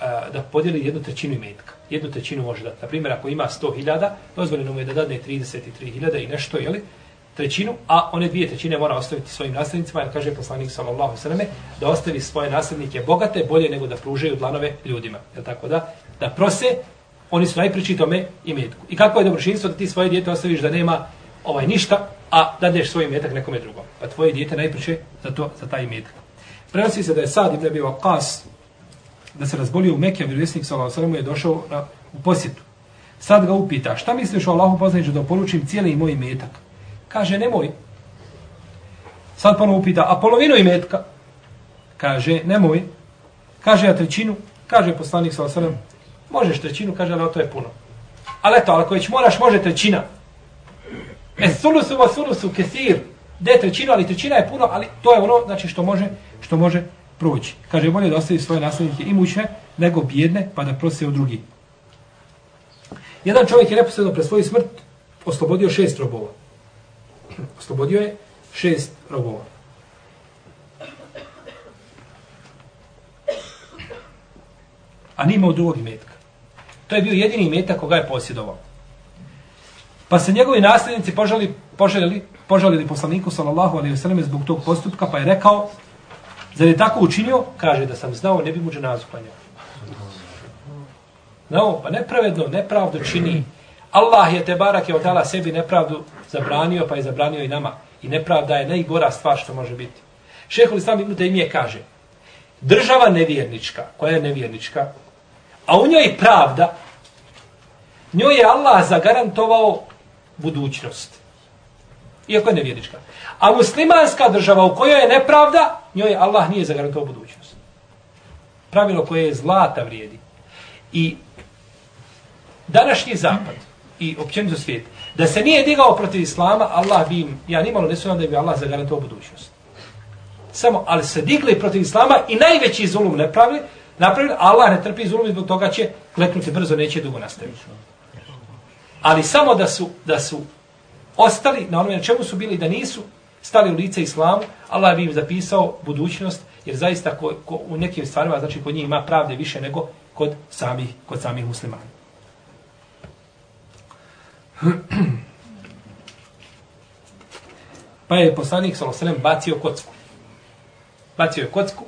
a, da podijeli jednu trećinu imetka. Jednu trećinu može dati. Na primjer, ako ima 100.000, dozvoljeno mu je da dadne 33.000 i nešto, jeli? Trećinu, a one dvije trećine mora ostaviti svojim nasljednicima, jer kaže poslanik sallallahu sallam da ostavi svoje nasljednike bogate, bolje nego da pružaju dlanove ljudima. Jel tako da? Da prose, oni su najpriči tome i metku. I kako je dobročinstvo da ti svoje dijete ostaviš da nema ovaj ništa, a da deš svoj metak nekome drugom. Pa tvoje dijete najpriče za to, za taj metak. Prenosi se da je Sad ibn bio kas, da se razbolio u Mekija, vjerovjesnik sallallahu sallam je došao na, u posjetu. Sad ga upita, šta misliš o Allahu poslaniče da poručim cijeli moj metak? Kaže, nemoj. Sad ponovo upita, a polovinu imetka? Kaže, nemoj. Kaže, a trećinu? Kaže poslanik sa osrem, možeš trećinu, kaže, ali to je puno. Ali eto, ali ako već moraš, može trećina. E, sulusu va sulusu kesir. De trećinu, ali trećina je puno, ali to je ono, znači, što može, što može proći. Kaže, bolje da ostavi svoje nasljednike imućne, nego bjedne, pa da prose od drugi. Jedan čovjek je neposredno pre svoju smrt oslobodio šest robova. Oslobodio je šest robova. A nije imao drugog imetka. To je bio jedini imetak koga je posjedovao. Pa se njegovi nasljednici požali, poželjeli, požalili poslaniku sallallahu alaihi selleme zbog tog postupka, pa je rekao, zar je tako učinio? Kaže da sam znao, ne bi mu dženazu klanjao. No, pa nepravedno, nepravdu čini. Allah je te barak je odala sebi nepravdu zabranio, pa je zabranio i nama. I nepravda je najgora stvar što može biti. Šehol Islam Ibn Taymije kaže, država nevjernička, koja je nevjernička, a u njoj pravda, njoj je Allah zagarantovao budućnost. Iako je nevjernička. A muslimanska država u kojoj je nepravda, njoj Allah nije zagarantovao budućnost. Pravilo koje je zlata vrijedi. I današnji zapad i općenito svijet, da se nije digao protiv islama, Allah bi im, ja nimalo ne sumam da bi Allah zagarantovao budućnost. Samo, ali se digli protiv islama i najveći zulum ne pravili, napravili, Allah ne trpi zulum i zbog toga će kleknuti brzo, neće dugo nastaviti. Ali samo da su, da su ostali na onome na čemu su bili, da nisu stali u lice islamu, Allah bi im zapisao budućnost, jer zaista ko, ko, u nekim stvarima, znači kod njih ima pravde više nego kod samih, kod samih muslimana pa je poslanik Salosalem bacio kocku. Bacio je kocku,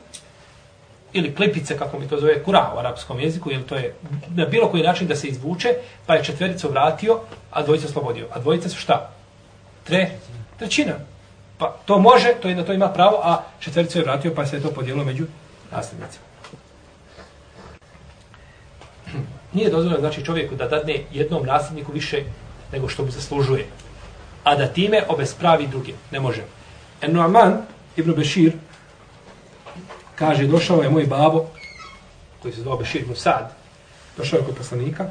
ili klipice, kako mi to zove, kura u arapskom jeziku, jer to je na bilo koji način da se izvuče, pa je četvericu vratio, a dvojica slobodio. A dvojica su šta? Tre, trećina. Pa to može, to je da to ima pravo, a četvericu je vratio, pa se je to podijelo među nasljednicima. Nije dozvoljeno znači čovjeku da dadne jednom nasljedniku više nego što mu zaslužuje. A da time obespravi druge. Ne može. En Nu'man ibn Bešir kaže, došao je moj babo, koji se zvao Bešir ibn Sad, došao je kod poslanika,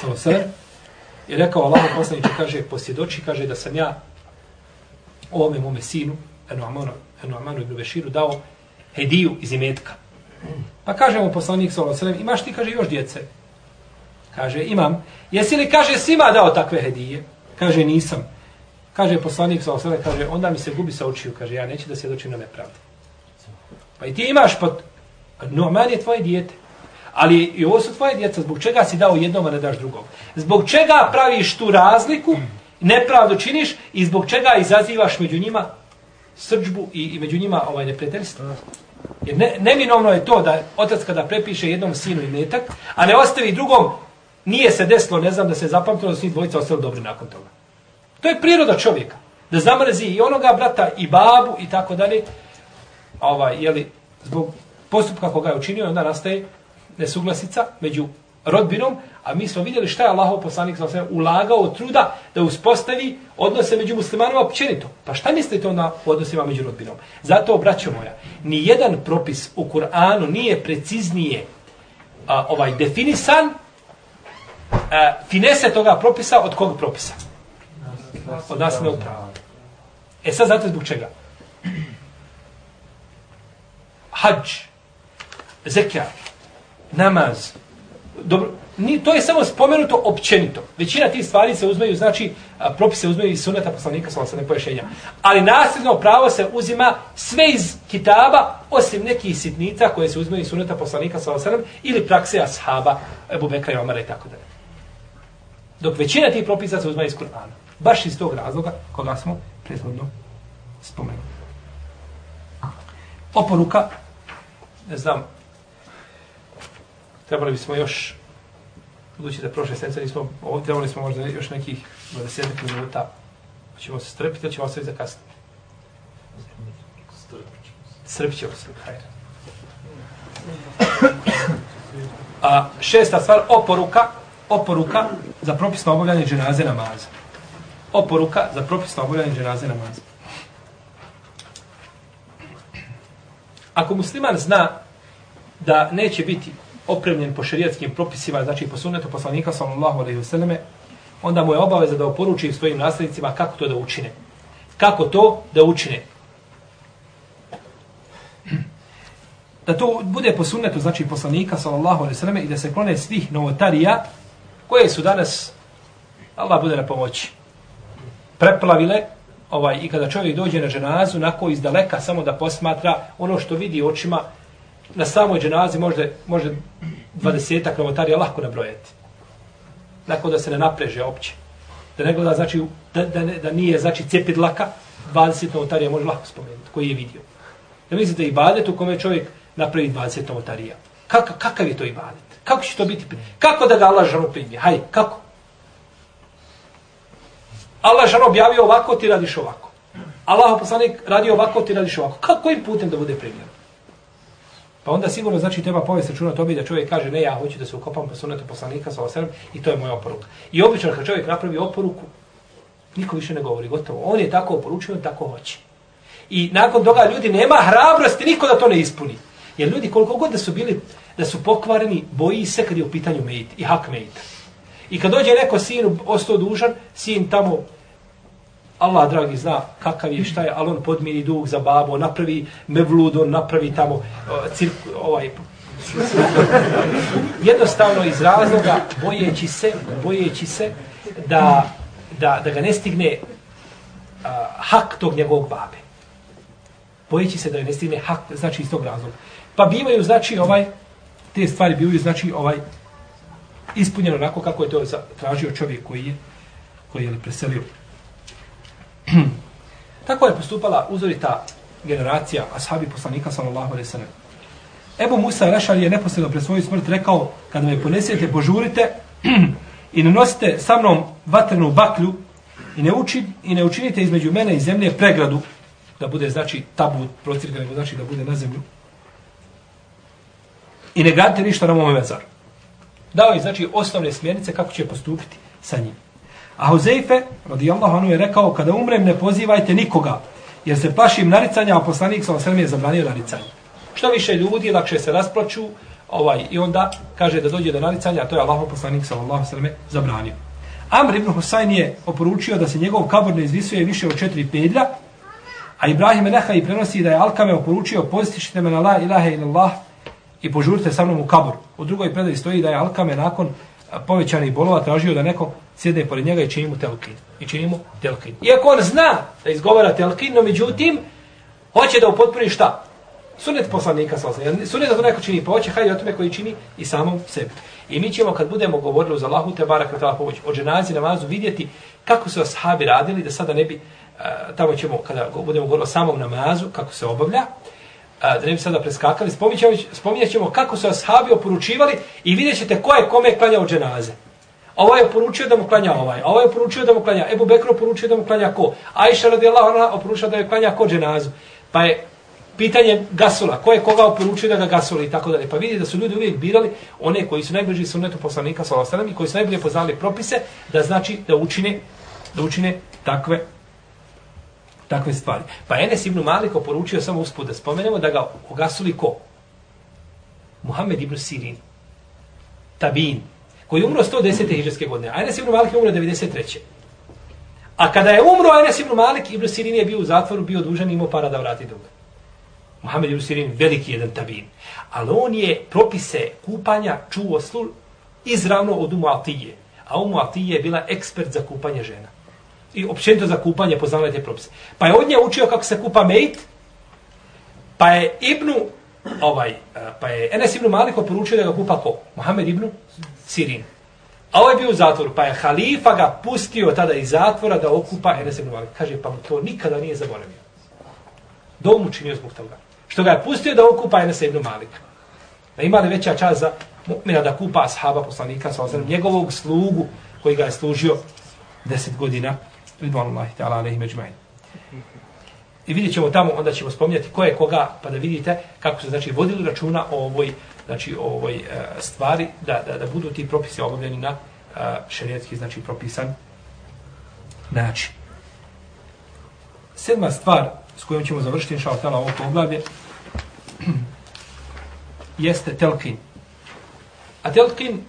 samo sr, i rekao Allah poslaniče, kaže, posjedoči, kaže da sam ja ovome mome sinu, En Nu'manu ibn Beširu, dao hediju iz imetka. Pa kaže mu poslanik sallallahu alejhi imaš ti kaže još djece? Kaže imam. Jesi li kaže svima dao takve hedije? Kaže nisam. Kaže poslanik sa alejhi kaže onda mi se gubi sa očiju, kaže ja neću da se na nepravdu. Pa i ti imaš pa no man je tvoje dijete. Ali i ovo su tvoje djeca, zbog čega si dao jednom, a ne daš drugom? Zbog čega praviš tu razliku, nepravdu činiš i zbog čega izazivaš među njima srđbu i, i među njima ovaj neprijateljstvo? Jer ne, neminovno je to da otac kada prepiše jednom sinu i metak, a ne ostavi drugom, nije se desilo, ne znam, da se zapamtilo da su dvojica ostali dobri nakon toga. To je priroda čovjeka. Da zamrzi i onoga brata, i babu, i tako dalje. Ovaj, jeli, zbog postupka koga je učinio, onda nastaje nesuglasica među rodbinom, a mi smo vidjeli šta je Allahov poslanik sa sve ulagao truda da uspostavi odnose među muslimanima općenito. Pa šta mislite onda u odnosima među rodbinom? Zato, braćo moja, ni jedan propis u Kur'anu nije preciznije a, ovaj definisan e, finese toga propisa od kog propisa? Od nasljednog prava. E sad znate zbog čega? Hadž, zekja, namaz, dobro, ni, to je samo spomenuto općenito. Većina tih stvari se uzmeju, znači, propise uzmeju iz suneta poslanika, sa osnovne pojašenja. Ali nasljedno pravo se uzima sve iz kitaba, osim nekih sitnica koje se uzmeju iz suneta poslanika, sa osnovne, ili prakse ashaba, Ebu Bekra i Omara i tako dalje. Dok većina tih propisa se uzmeju iz Kur'ana. Baš iz tog razloga koga smo prethodno spomenuli. Oporuka, ne znam, trebali bismo još budući da prošle sedmice nismo ovdje, trebali smo možda još nekih 20 minuta. Pa Hoćemo se strpiti ili ćemo ostaviti za kasnije? Strpit ćemo se. Hajde. A šesta stvar, oporuka oporuka za propisno obavljanje dženaze namaza. Oporuka za propisno obavljanje dženaze namaza. Ako musliman zna da neće biti opremljen po šerijatskim propisima, znači po sunnetu poslanika sallallahu alejhi ve selleme, onda mu je obaveza da oporuči svojim nasljednicima kako to da učine. Kako to da učine? Da to bude po sunnetu, znači poslanika sallallahu alejhi ve selleme i da se klone svih novotarija koje su danas Allah bude na pomoći. Preplavile ovaj i kada čovjek dođe na dženazu, nako iz daleka samo da posmatra ono što vidi očima, na samoj dženazi može, može dvadesetak novotarija lako nabrojati. Nakon da se ne napreže opće. Da ne gleda, znači, da, da, ne, da nije, znači, cepit laka, 20 novotarija može lako spomenuti, koji je vidio. Da mislite i badet u kome čovjek napravi 20 novotarija. Kaka, kakav je to ibadet? Kako će to biti? Kako da ga Allah žanu primi? Hajde, kako? Allah žanu objavio ovako, ti radiš ovako. Allah poslanik radi ovako, ti radiš ovako. Kako, kojim putem da bude primljeno? Pa onda sigurno znači treba povesti računa tobi da čovjek kaže ne ja hoću da se ukopam po sunetu poslanika sa osrem i to je moja oporuka. I obično kad čovjek napravi oporuku niko više ne govori gotovo. On je tako oporučio, on tako hoće. I nakon toga ljudi nema hrabrosti niko da to ne ispuni. Jer ljudi koliko god da su bili da su pokvareni, boji se kad je u pitanju mejt i hak mejta. I kad dođe neko sin ostao dužan, sin tamo Allah dragi zna kakav je šta je, ali on podmiri dug za babo, napravi mevlud, on napravi tamo uh, cirk, ovaj, jednostavno iz razloga bojeći se, bojeći se da, da, da ga ne stigne uh, hak tog njegovog babe. Bojeći se da ga ne stigne hak, znači iz tog razloga. Pa bivaju, znači, ovaj, te stvari bivaju, znači, ovaj, ispunjeno onako kako je to tražio čovjek koji je, koji je preselio. Tako je postupala uzorita generacija ashabi poslanika sallallahu alejhi ve sellem. Ebu Musa Rešar je neposredno pred svoju smrt rekao, kada me ponesete, požurite i ne nosite sa mnom vatrenu baklju i ne, uči, i ne učinite između mene i zemlje pregradu, da bude znači tabu procirka, nego znači da bude na zemlju. I ne gradite ništa na mome mezaru. Dao je znači osnovne smjernice kako će postupiti sa njim. A Huzeife, radijallahu anhu, je rekao, kada umrem ne pozivajte nikoga, jer se plašim naricanja, a poslanik sa osrem je zabranio naricanje. Što više ljudi, lakše se rasplaču, ovaj, i onda kaže da dođe do naricanja, a to je Allah poslanik sa osrem zabranio. Amr ibn Husayn je oporučio da se njegov kabor ne izvisuje više od četiri pedlja, a Ibrahim Eleha i prenosi da je Alkame oporučio pozistišite me na la ilaha illallah i požurite sa mnom u kabor. U drugoj predaji stoji da je Alkame nakon povećanih bolova tražio da neko sjede pored njega i čini mu telkin. I čini mu telkin. Iako on zna da izgovara telkin, no međutim, hoće da upotpuni šta? Sunet poslanika sa osam. Sunet da to neko čini, pa hoće hajde o tome koji čini i samom sebi. I mi ćemo kad budemo govorili za Allahu te barak na pomoć o dženazi namazu vidjeti kako su ashabi radili da sada ne bi tamo ćemo kada budemo govorili o samom namazu kako se obavlja a, da ne bi sada preskakali, spominjat ćemo kako su ashabi oporučivali i vidjet ćete ko je kome klanjao dženaze. Ovaj je oporučio da mu klanja ovaj, a ovaj je oporučio da mu klanja, Ebu Bekro oporučio da mu klanja ko, Ajša radijallahu anha oporučio da je klanja ko dženazu. Pa je pitanje gasula, ko je koga oporučio da ga gasuli i tako dalje. Pa vidi da su ljudi uvijek birali one koji su najbliži sunnetu poslanika sallallahu alejhi i koji su najbolje poznali propise da znači da učine da učine takve takve stvari. Pa Enes ibn Malik oporučio samo usput da spomenemo da ga ogasuli ko? Muhammed ibn Sirin. Tabin. Koji je umro 110. hiđarske godine. A Enes ibn Malik je umro 93. A kada je umro Enes ibn Malik, ibn Sirin je bio u zatvoru, bio dužan i imao para da vrati dug. Muhammed ibn Sirin, veliki jedan tabin. Ali on je propise kupanja čuo slu izravno od Umu Atije. A Umu Atije je bila ekspert za kupanje žena i općenito za kupanje poznavanje te propise. Pa je od nje učio kako se kupa mejt, pa je Ibnu, ovaj, e, pa je Enes Ibnu Maliko poručio da ga kupa ko? Mohamed Ibnu Sirin. A ovaj je bio u zatvoru, pa je halifa ga pustio tada iz zatvora da okupa Enes Ibnu Maliko. Kaže, pa mu to nikada nije zaboravio. Do mu činio zbog toga. Što ga je pustio da okupa Enes Ibnu Maliko. Da ima li veća čast za mu'mina da kupa ashaba poslanika sa osram, njegovog slugu koji ga je služio deset godina Ridvanullahi ta'ala alaihi međmajin. I vidjet ćemo tamo, onda ćemo spominjati ko je koga, pa da vidite kako se znači vodili računa o ovoj, znači, o ovoj e, stvari, da, da, da budu ti propisi obavljeni na, a, šerijetski, znači propisan način. Sedma stvar s kojom ćemo završiti inša Allah ovo poglavlje jeste telkin. A telkin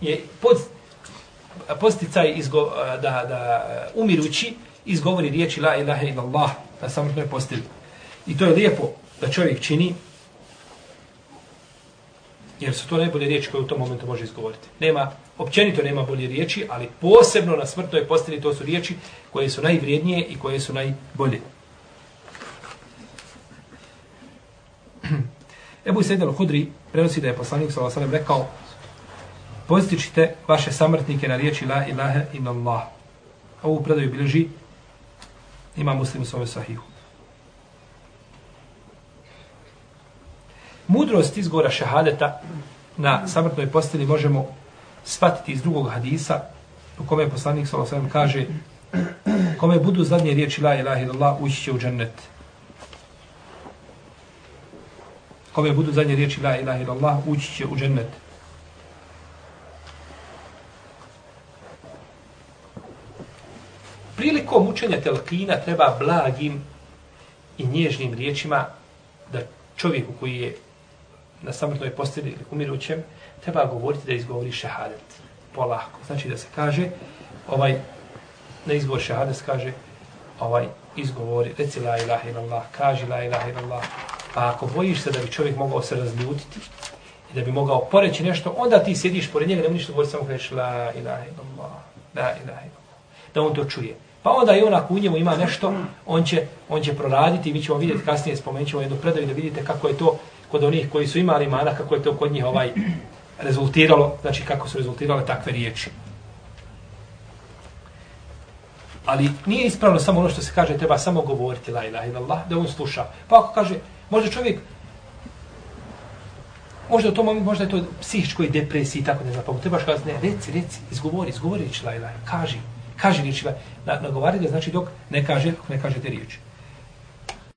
je pod posticaj izgo, da, da e, umirući izgovori riječi la ilaha illallah na je postelji. I to je lijepo da čovjek čini jer su to najbolje riječi koje u tom momentu može izgovoriti. Nema, općenito nema bolje riječi, ali posebno na smrtnoj postelji to su riječi koje su najvrijednije i koje su najbolje. Ebu Sejid al-Hudri prenosi da je poslanik s.a.v. rekao postičite vaše samrtnike na riječi la ilaha illallah. Ovu predaju bilježi ima muslim u svome sahihu. Mudrost izgora šehadeta na samrtnoj posteli možemo shvatiti iz drugog hadisa u kome je poslanik s.a.v. kaže kome budu zadnje riječi la ilaha illallah ući će u džennet. Kome budu zadnje riječi la ilaha illallah ući će u džennet. Prilikom učenja telkina treba blagim i nježnim riječima da čovjeku koji je na samrtnoj postelji ili umirućem, treba govoriti da izgovori šehadet. Polako. Znači da se kaže, ovaj, na izgovor šehadet kaže, ovaj, izgovori, reci la ilaha illallah, kaži la ilaha illallah. Pa ako bojiš se da bi čovjek mogao se razljutiti i da bi mogao poreći nešto, onda ti sjediš pored njega, ne ništa govori, samo kažeš la ilaha illallah, la ilaha illallah. Da on to čuje. Pa onda i onak u njemu ima nešto, on će, on će proraditi i mi ćemo vidjeti kasnije, spomenut ćemo jednu predaju da vidite kako je to kod onih koji su imali mana, kako je to kod njih ovaj rezultiralo, znači kako su rezultirale takve riječi. Ali nije ispravno samo ono što se kaže, treba samo govoriti la ilaha illallah, da on sluša. Pa ako kaže, možda čovjek, možda to, možda je to psihičkoj depresiji, i tako ne znam, pa mu trebaš kazati, ne, reci, reci, izgovori, izgovori la ilaha, kaži, kaže riječi, na, nagovari ga, znači dok ne kaže, ne kaže te riječi.